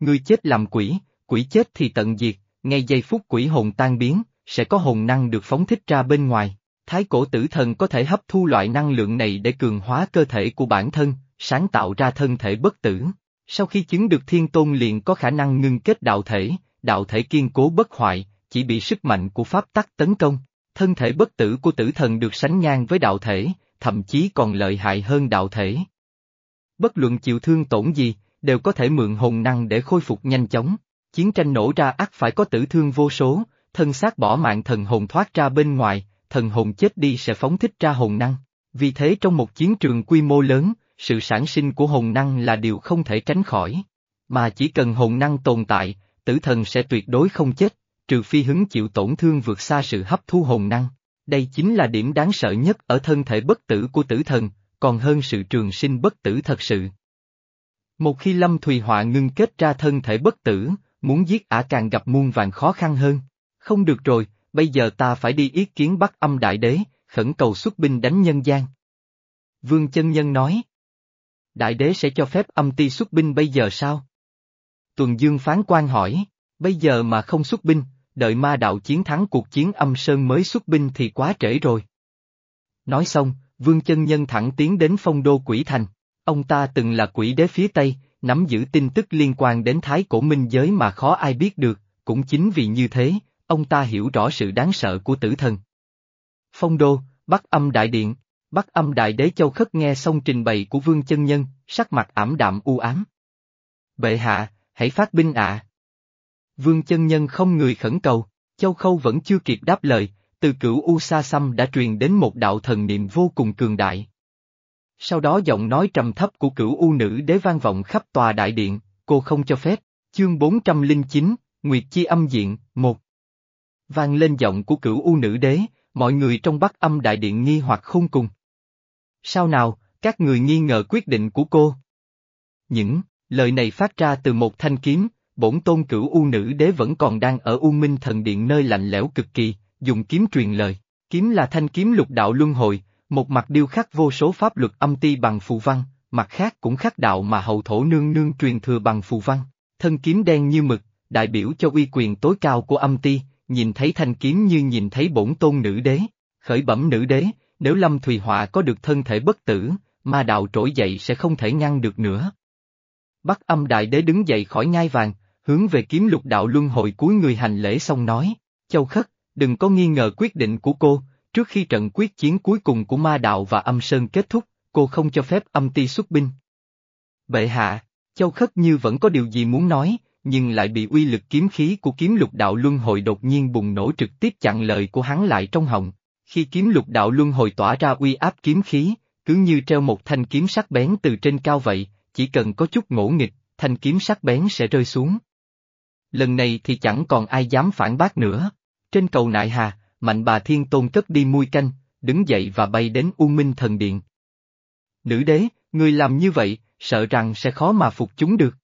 Người chết làm quỷ, quỷ chết thì tận diệt, ngay giây phút quỷ hồn tan biến, sẽ có hồn năng được phóng thích ra bên ngoài. Thái cổ tử thần có thể hấp thu loại năng lượng này để cường hóa cơ thể của bản thân, sáng tạo ra thân thể bất tử. Sau khi chứng được thiên tôn liền có khả năng ngưng kết đạo thể, đạo thể kiên cố bất hoại, chỉ bị sức mạnh của pháp tắc tấn công. Thân thể bất tử của tử thần được sánh ngang với đạo thể, thậm chí còn lợi hại hơn đạo thể. Bất luận chịu thương tổn gì, đều có thể mượn hồn năng để khôi phục nhanh chóng. Chiến tranh nổ ra ắt phải có tử thương vô số, thân xác bỏ mạng thần hồn thoát ra bên ngoài, thần hồn chết đi sẽ phóng thích ra hồn năng. Vì thế trong một chiến trường quy mô lớn, sự sản sinh của hồn năng là điều không thể tránh khỏi. Mà chỉ cần hồn năng tồn tại, tử thần sẽ tuyệt đối không chết, trừ phi hứng chịu tổn thương vượt xa sự hấp thu hồn năng. Đây chính là điểm đáng sợ nhất ở thân thể bất tử của tử thần, còn hơn sự trường sinh bất tử thật sự. Một khi Lâm Thùy Họa ngưng kết ra thân thể bất tử, muốn giết ả càng gặp muôn vàng khó khăn hơn. Không được rồi, bây giờ ta phải đi ý kiến bắt âm đại đế, khẩn cầu xuất binh đánh nhân gian. Vương chân nhân nói. Đại đế sẽ cho phép âm ti xuất binh bây giờ sao? Tuần Dương phán quan hỏi, bây giờ mà không xuất binh, đợi ma đạo chiến thắng cuộc chiến âm sơn mới xuất binh thì quá trễ rồi. Nói xong, Vương chân nhân thẳng tiến đến phong đô quỷ thành. Ông ta từng là quỷ đế phía Tây, nắm giữ tin tức liên quan đến thái cổ minh giới mà khó ai biết được, cũng chính vì như thế, ông ta hiểu rõ sự đáng sợ của tử thần. Phong đô, Bắc âm đại điện, Bắc âm đại đế châu khất nghe xong trình bày của vương chân nhân, sắc mặt ảm đạm u ám. Bệ hạ, hãy phát binh ạ. Vương chân nhân không người khẩn cầu, châu khâu vẫn chưa kịp đáp lời, từ cửu U Sa Xăm đã truyền đến một đạo thần niệm vô cùng cường đại. Sau đó giọng nói trầm thấp của cửu U nữ đế vang vọng khắp tòa đại điện, cô không cho phép, chương 409, Nguyệt Chi âm diện, một. Vang lên giọng của cửu U nữ đế, mọi người trong bắc âm đại điện nghi hoặc không cùng. Sao nào, các người nghi ngờ quyết định của cô? Những lời này phát ra từ một thanh kiếm, bổn tôn cửu U nữ đế vẫn còn đang ở U Minh thần điện nơi lạnh lẽo cực kỳ, dùng kiếm truyền lời. Kiếm là thanh kiếm lục đạo luân hồi, một mặt điêu khắc vô số pháp luật âm ti bằng phù văn, mặt khác cũng khắc đạo mà hậu thổ nương nương truyền thừa bằng phù văn. Thân kiếm đen như mực, đại biểu cho uy quyền tối cao của âm ti, nhìn thấy thanh kiếm như nhìn thấy bổn tôn nữ đế. Khởi bẩm nữ đế, nếu Lâm Thùy Họa có được thân thể bất tử, ma đạo trỗi dậy sẽ không thể ngăn được nữa. Bắc âm đại đế đứng dậy khỏi ngai vàng, hướng về kiếm lục đạo luân hồi cuối người hành lễ xong nói, châu khất, đừng có nghi ngờ quyết định của cô, trước khi trận quyết chiến cuối cùng của ma đạo và âm sơn kết thúc, cô không cho phép âm ti xuất binh. Bệ hạ, châu khất như vẫn có điều gì muốn nói, nhưng lại bị uy lực kiếm khí của kiếm lục đạo luân hồi đột nhiên bùng nổ trực tiếp chặn lời của hắn lại trong họng. Khi kiếm lục đạo luân hồi tỏa ra uy áp kiếm khí, cứ như treo một thanh kiếm sắc bén từ trên cao vậy, chỉ cần có chút ngỗ nghịch, thanh kiếm sắc bén sẽ rơi xuống. Lần này thì chẳng còn ai dám phản bác nữa. Trên cầu nại hà, mạnh bà thiên tôn cất đi mui canh, đứng dậy và bay đến U Minh thần điện. Nữ đế, người làm như vậy, sợ rằng sẽ khó mà phục chúng được.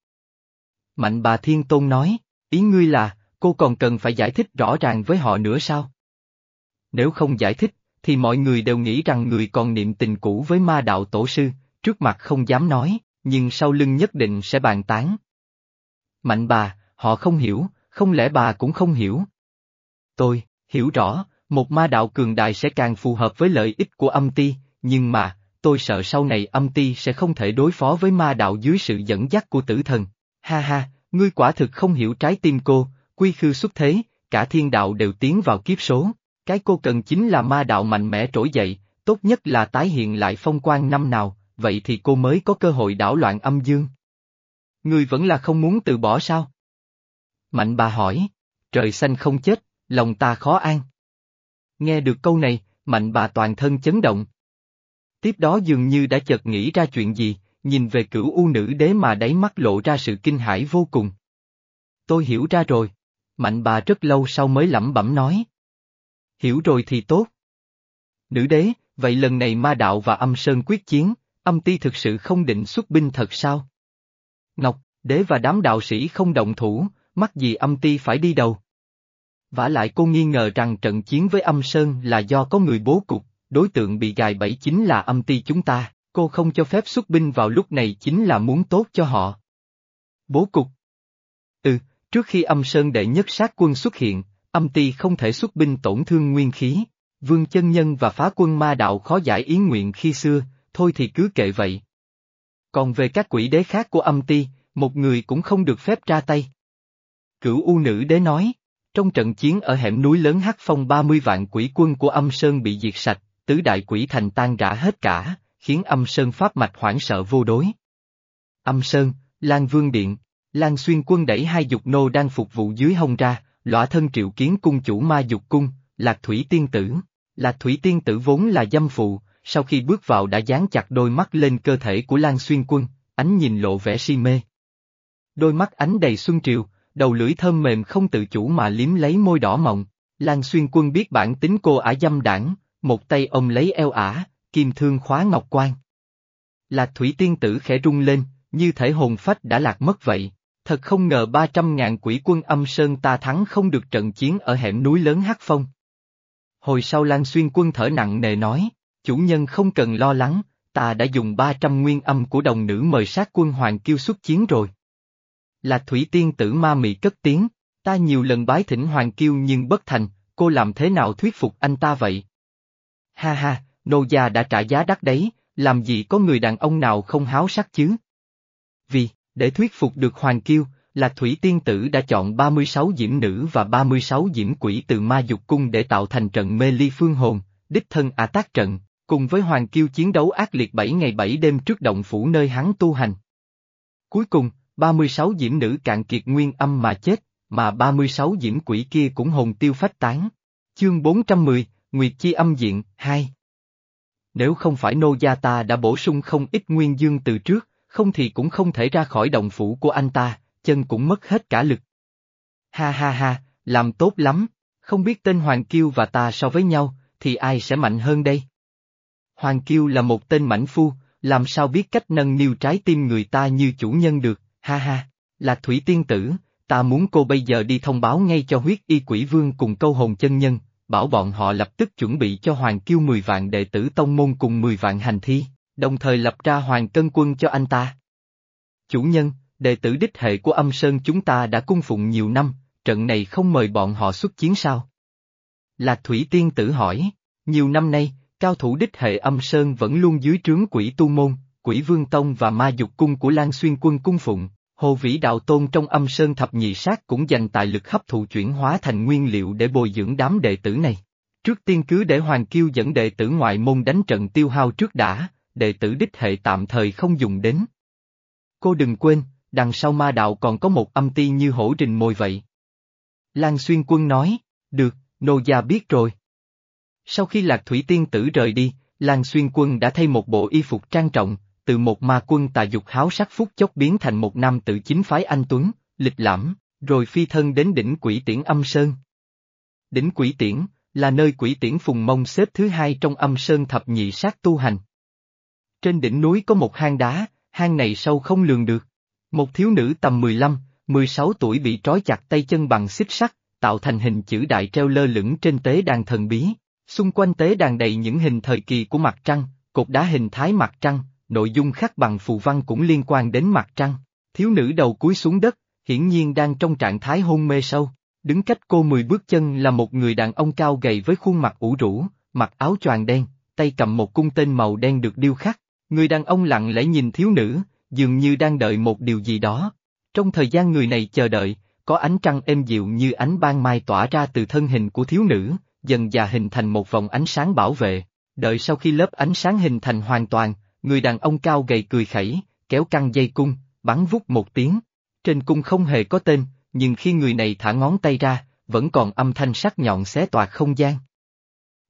Mạnh bà thiên tôn nói, ý ngươi là, cô còn cần phải giải thích rõ ràng với họ nữa sao? Nếu không giải thích, thì mọi người đều nghĩ rằng người còn niệm tình cũ với ma đạo tổ sư, trước mặt không dám nói, nhưng sau lưng nhất định sẽ bàn tán. Mạnh bà, họ không hiểu, không lẽ bà cũng không hiểu? Tôi, hiểu rõ, một ma đạo cường đại sẽ càng phù hợp với lợi ích của âm ti, nhưng mà, tôi sợ sau này âm ti sẽ không thể đối phó với ma đạo dưới sự dẫn dắt của tử thần. Ha ha, ngươi quả thực không hiểu trái tim cô, quy khư xuất thế, cả thiên đạo đều tiến vào kiếp số. Cái cô cần chính là ma đạo mạnh mẽ trỗi dậy, tốt nhất là tái hiện lại phong quan năm nào, vậy thì cô mới có cơ hội đảo loạn âm dương. Ngươi vẫn là không muốn từ bỏ sao? Mạnh bà hỏi, trời xanh không chết, lòng ta khó an. Nghe được câu này, mạnh bà toàn thân chấn động. Tiếp đó dường như đã chợt nghĩ ra chuyện gì, nhìn về cửu u nữ đế mà đáy mắt lộ ra sự kinh hãi vô cùng. Tôi hiểu ra rồi. Mạnh bà rất lâu sau mới lẩm bẩm nói. Hiểu rồi thì tốt. Nữ đế, vậy lần này ma đạo và âm sơn quyết chiến, âm ti thực sự không định xuất binh thật sao? Ngọc, đế và đám đạo sĩ không động thủ, mắc gì âm ti phải đi đầu? vả lại cô nghi ngờ rằng trận chiến với âm sơn là do có người bố cục, đối tượng bị gài bẫy chính là âm ti chúng ta, Cô không cho phép xuất binh vào lúc này chính là muốn tốt cho họ. Bố cục Ừ, trước khi âm sơn đệ nhất sát quân xuất hiện, âm ti không thể xuất binh tổn thương nguyên khí. Vương chân nhân và phá quân ma đạo khó giải ý nguyện khi xưa, thôi thì cứ kệ vậy. Còn về các quỷ đế khác của âm ti, một người cũng không được phép ra tay. Cửu U nữ đế nói, trong trận chiến ở hẻm núi lớn Hắc Phong 30 vạn quỷ quân của âm Sơn bị diệt sạch, tứ đại quỷ thành tan rã hết cả, khiến âm Sơn pháp mạch hoảng sợ vô đối. Âm Sơn, Lan Vương Điện, Lan Xuyên quân đẩy hai dục nô đang phục vụ dưới hông ra, lõa thân triệu kiến cung chủ ma dục cung, Lạc Thủy Tiên Tử. Lạc Thủy Tiên Tử vốn là dâm phụ, sau khi bước vào đã dán chặt đôi mắt lên cơ thể của Lan Xuyên quân, ánh nhìn lộ vẻ si mê. Đôi mắt ánh đầy xuân triều, đầu lưỡi thơm mềm không tự chủ mà liếm lấy môi đỏ mọng. Lan Xuyên quân biết bản tính cô ả dâm đảng, một tay ông lấy eo ả, kim thương khóa ngọc quan. Lạc Thủy Tiên Tử khẽ rung lên, như thể hồn phách đã lạc mất vậy. Thật không ngờ ba trăm ngàn quỷ quân âm sơn ta thắng không được trận chiến ở hẻm núi lớn Hắc Phong. Hồi sau Lan Xuyên quân thở nặng nề nói, chủ nhân không cần lo lắng, ta đã dùng ba trăm nguyên âm của đồng nữ mời sát quân Hoàng Kiêu xuất chiến rồi là Thủy Tiên tử ma mị cất tiếng, ta nhiều lần bái thỉnh Hoàng Kiêu nhưng bất thành, cô làm thế nào thuyết phục anh ta vậy? Ha ha, nô gia đã trả giá đắt đấy, làm gì có người đàn ông nào không háo sắc chứ? Vì, để thuyết phục được Hoàng Kiêu, Lạc Thủy Tiên Tử đã chọn 36 diễm nữ và 36 diễm quỷ từ ma dục cung để tạo thành trận mê ly phương hồn, đích thân à tác trận, cùng với Hoàng Kiêu chiến đấu ác liệt 7 ngày 7 đêm trước động phủ nơi hắn tu hành. Cuối cùng, 36 diễm nữ cạn kiệt nguyên âm mà chết, mà 36 diễm quỷ kia cũng hồn tiêu phách tán. Chương 410, Nguyệt Chi âm diện, 2 Nếu không phải nô gia ta đã bổ sung không ít nguyên dương từ trước, không thì cũng không thể ra khỏi động phủ của anh ta, chân cũng mất hết cả lực. Ha ha ha, làm tốt lắm, không biết tên Hoàng Kiêu và ta so với nhau, thì ai sẽ mạnh hơn đây? Hoàng Kiêu là một tên mảnh phu, làm sao biết cách nâng niu trái tim người ta như chủ nhân được, ha ha, là Thủy Tiên Tử, ta muốn cô bây giờ đi thông báo ngay cho huyết y quỷ vương cùng câu hồn chân nhân, bảo bọn họ lập tức chuẩn bị cho Hoàng Kiêu 10 vạn đệ tử tông môn cùng 10 vạn hành thi, đồng thời lập ra Hoàng Cân Quân cho anh ta. Chủ nhân, đệ tử đích hệ của âm sơn chúng ta đã cung phụng nhiều năm, trận này không mời bọn họ xuất chiến sao? Lạc Thủy Tiên Tử hỏi, nhiều năm nay, cao thủ đích hệ âm sơn vẫn luôn dưới trướng quỷ tu môn, quỷ vương tông và ma dục cung của Lan Xuyên quân cung phụng, Hồ Vĩ Đạo Tôn trong âm sơn thập nhị sát cũng dành tài lực hấp thụ chuyển hóa thành nguyên liệu để bồi dưỡng đám đệ tử này. Trước tiên cứ để Hoàng Kiêu dẫn đệ tử ngoại môn đánh trận tiêu hao trước đã, đệ tử đích hệ tạm thời không dùng đến. Cô đừng quên, đằng sau ma đạo còn có một âm ti như hổ rình mồi vậy. Lan Xuyên Quân nói, được, nô gia biết rồi. Sau khi Lạc Thủy Tiên tử rời đi, Lan Xuyên Quân đã thay một bộ y phục trang trọng, từ một ma quân tà dục háo sắc phúc chốc biến thành một nam tự chính phái anh Tuấn, lịch lãm, rồi phi thân đến đỉnh quỷ tiễn âm sơn. Đỉnh quỷ tiễn, là nơi quỷ tiễn phùng mông xếp thứ hai trong âm sơn thập nhị sát tu hành. Trên đỉnh núi có một hang đá, hang này sâu không lường được. Một thiếu nữ tầm 15, 16 tuổi bị trói chặt tay chân bằng xích sắt, tạo thành hình chữ đại treo lơ lửng trên tế đàn thần bí. Xung quanh tế đàn đầy những hình thời kỳ của mặt trăng, cột đá hình thái mặt trăng, nội dung khắc bằng phù văn cũng liên quan đến mặt trăng. Thiếu nữ đầu cúi xuống đất, hiển nhiên đang trong trạng thái hôn mê sâu. Đứng cách cô 10 bước chân là một người đàn ông cao gầy với khuôn mặt ủ rũ, mặc áo choàng đen, tay cầm một cung tên màu đen được điêu khắc. Người đàn ông lặng lẽ nhìn thiếu nữ, dường như đang đợi một điều gì đó. Trong thời gian người này chờ đợi, có ánh trăng êm dịu như ánh ban mai tỏa ra từ thân hình của thiếu nữ, dần dà hình thành một vòng ánh sáng bảo vệ. Đợi sau khi lớp ánh sáng hình thành hoàn toàn, người đàn ông cao gầy cười khẩy, kéo căng dây cung, bắn vút một tiếng. Trên cung không hề có tên, nhưng khi người này thả ngón tay ra, vẫn còn âm thanh sắc nhọn xé toạc không gian.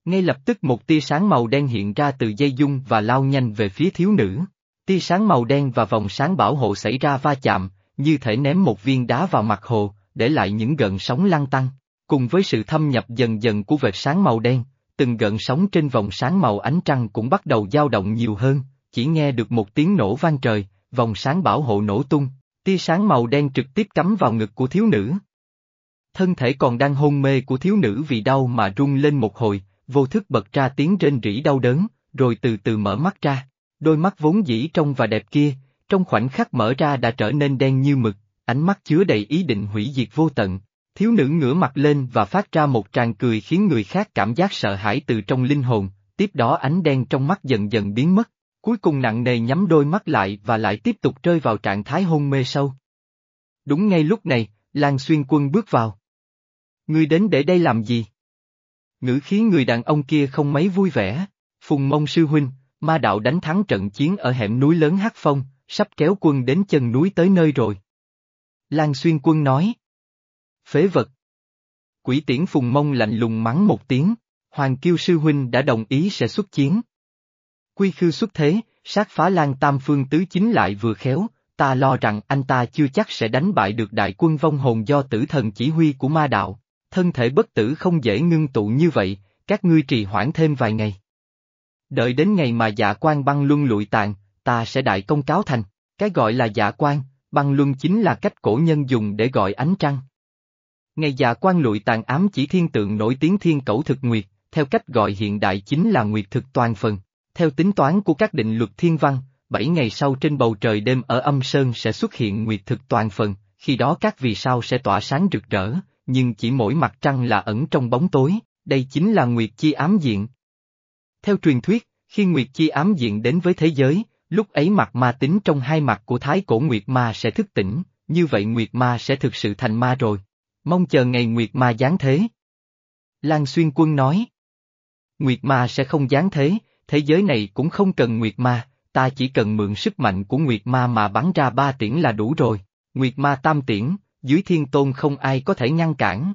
Ngay lập tức một tia sáng màu đen hiện ra từ dây dung và lao nhanh về phía thiếu nữ. Tia sáng màu đen và vòng sáng bảo hộ xảy ra va chạm, như thể ném một viên đá vào mặt hồ, để lại những gợn sóng lăn tăng. Cùng với sự thâm nhập dần dần của vệt sáng màu đen, từng gợn sóng trên vòng sáng màu ánh trăng cũng bắt đầu dao động nhiều hơn, chỉ nghe được một tiếng nổ vang trời, vòng sáng bảo hộ nổ tung, tia sáng màu đen trực tiếp cắm vào ngực của thiếu nữ. Thân thể còn đang hôn mê của thiếu nữ vì đau mà rung lên một hồi, vô thức bật ra tiếng rên rỉ đau đớn, rồi từ từ mở mắt ra. Đôi mắt vốn dĩ trong và đẹp kia, trong khoảnh khắc mở ra đã trở nên đen như mực, ánh mắt chứa đầy ý định hủy diệt vô tận. Thiếu nữ ngửa mặt lên và phát ra một tràng cười khiến người khác cảm giác sợ hãi từ trong linh hồn, tiếp đó ánh đen trong mắt dần dần biến mất, cuối cùng nặng nề nhắm đôi mắt lại và lại tiếp tục rơi vào trạng thái hôn mê sâu. Đúng ngay lúc này, Lan Xuyên Quân bước vào. Ngươi đến để đây làm gì? Ngữ khí người đàn ông kia không mấy vui vẻ. Phùng mông sư huynh, ma đạo đánh thắng trận chiến ở hẻm núi lớn Hắc Phong, sắp kéo quân đến chân núi tới nơi rồi. Lan Xuyên Quân nói. Phế vật. Quỷ tiễn Phùng mông lạnh lùng mắng một tiếng, Hoàng Kiêu sư huynh đã đồng ý sẽ xuất chiến. Quy khư xuất thế, sát phá Lan Tam Phương tứ chính lại vừa khéo, ta lo rằng anh ta chưa chắc sẽ đánh bại được đại quân vong hồn do tử thần chỉ huy của ma đạo, thân thể bất tử không dễ ngưng tụ như vậy, các ngươi trì hoãn thêm vài ngày. Đợi đến ngày mà dạ quan băng luân lụi tàn, ta sẽ đại công cáo thành, cái gọi là dạ quan, băng luân chính là cách cổ nhân dùng để gọi ánh trăng. Ngày dạ quan lụi tàn ám chỉ thiên tượng nổi tiếng thiên cẩu thực nguyệt, theo cách gọi hiện đại chính là nguyệt thực toàn phần. Theo tính toán của các định luật thiên văn, bảy ngày sau trên bầu trời đêm ở âm sơn sẽ xuất hiện nguyệt thực toàn phần, khi đó các vì sao sẽ tỏa sáng rực rỡ, nhưng chỉ mỗi mặt trăng là ẩn trong bóng tối, đây chính là nguyệt chi ám diện. Theo truyền thuyết, khi nguyệt chi ám diện đến với thế giới, lúc ấy mặt ma tính trong hai mặt của thái cổ nguyệt ma sẽ thức tỉnh, như vậy nguyệt ma sẽ thực sự thành ma rồi. Mong chờ ngày nguyệt ma giáng thế. Lan Xuyên Quân nói. Nguyệt ma sẽ không giáng thế, thế giới này cũng không cần nguyệt ma, ta chỉ cần mượn sức mạnh của Nguyệt Ma mà bắn ra ba tiễn là đủ rồi. Nguyệt Ma tam tiễn, dưới thiên tôn không ai có thể ngăn cản.